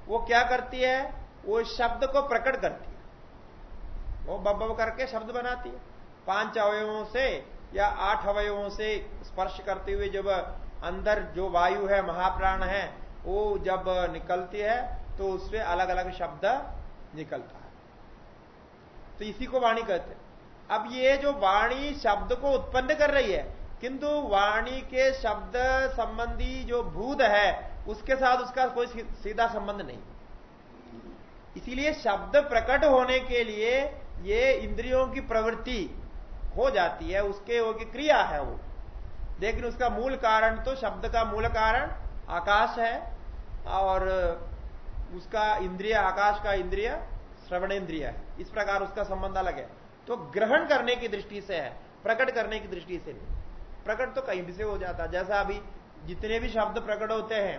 वो क्या करती है? वो शब्द को प्रकट करती है। वो बब करके शब्द बनाती है। पाँच अवयवों से या आठ अवयवों से स्पर्श करते हुए जब अंदर जो वायु है, महाप्राण है, वो जब निकलती है तो उससे अलग अलग शब्द निकलता है। तो इसी को वाणी कहते हैं। अब ये जो वाणी शब्द को उत्पन्न कर रही है किंतु वाणी के शब्द संबंधी जो भूत है, उसके साथ उसका कोई सीधा संबंध नहीं। इसीलिए शब्द प्रकट होने के लिए ये इंद्रियों की प्रवृत्ति हो जाती है, उसके वो की क्रिया है वो। लेकिन उसका मूल कारण तो शब्द का मूल कारण आकाश है, और उसका इंद्रिय, आकाश का इंद्रिय श्रवण इंद्रिय है। इस प्रकार उसका संबंध अलग है। तो ग्रहण करने की दृष्टि से है, प्रकट करने की दृष्टि से नहीं। प्रकट तो कहीं भी से हो जाता। है जैसा अभी जितने भी शब्द प्रकट होते हैं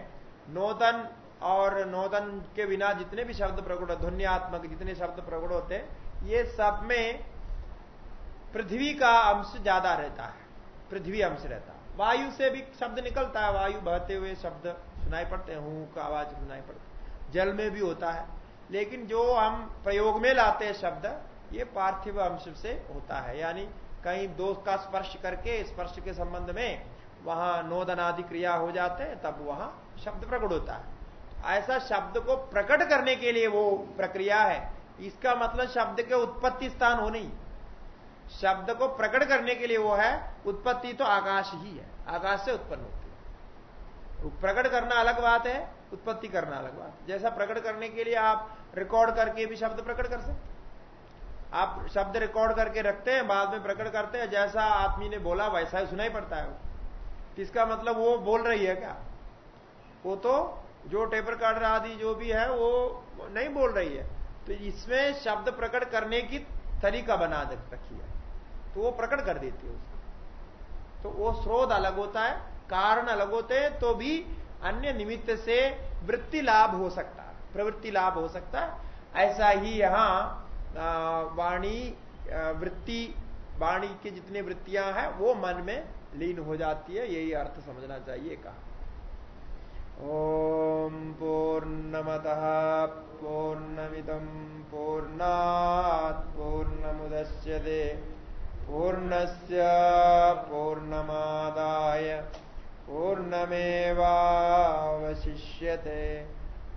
नोदन और नोदन के बिना जितने भी शब्द प्रकट ध्वनियात्मक जितने शब्द प्रकट होते हैं, ये सब में पृथ्वी का अंश ज़्यादा रहता है। पृथ्वी अंश रहता है। वायु से भी शब्द निकलता है। वायु बहते हुए शब्द सुनाई पड़ते हैं, हूँ का आवाज़ सुनाई पड़ती जल में भी होता है। लेकिन जो हम प्रयोग में लाते हैं शब्द, ये पार्थिव अंश से होता है। यानी कहीं दो का स्पर्श करके, स्पर्श के संबंध में वहाँ नोदनादि क्रिया हो जाते हैं, तब वहाँ शब्द प्रकट होता है। ऐसा शब्द को प्रकट करने के लिए वो प्रक्रिया है। इसका मतलब शब्द के उत्पत्ति स्थान हो नहीं। शब्द को प्रकट करने के लिए वो है, उत्पत्ति तो आकाश ही है। आकाश से उत्पन्न होती है। प्रकट करना अलग बात है, उत्पत्ति करना अलग बात जैसा प्रकट करने के लिए आप रिकॉर्ड करके भी शब्द प्रकट कर सकते आप शब्द रिकॉर्ड करके रखते हैं, बाद में प्रकट करते हैं, जैसा आदमी ने बोला, वैसा ही सुनाई पड़ता है वो। इसका मतलब वो बोल रही है क्या? वो तो जो टेपर कार्ड आदि जो भी है, वो नहीं बोल रही है। तो इसमें शब्द प्रकट करने की तरीका बना रखी है। तो वो प्रकट कर देती है उसको। तो वो स्रोत अलग होता है, कारण अलग होते हैं तो भी अन्य निमित्त से वृत्ति लाभ हो सकता है, प्रवृत्ति लाभ हो सकता है। ऐसा ही यहाँ वाणी वृत्ति, वाणी की जितनी वृत्तियाँ हैं, वो मन में लीन हो जाती है, यही अर्थ समझना चाहिए कहा। ओम पूर्णमत पूर्णमिदम पूर्णात मुदश्य दे पूर्णस्य पूर्णमादाय, पूर्णमेवावशिष्यते।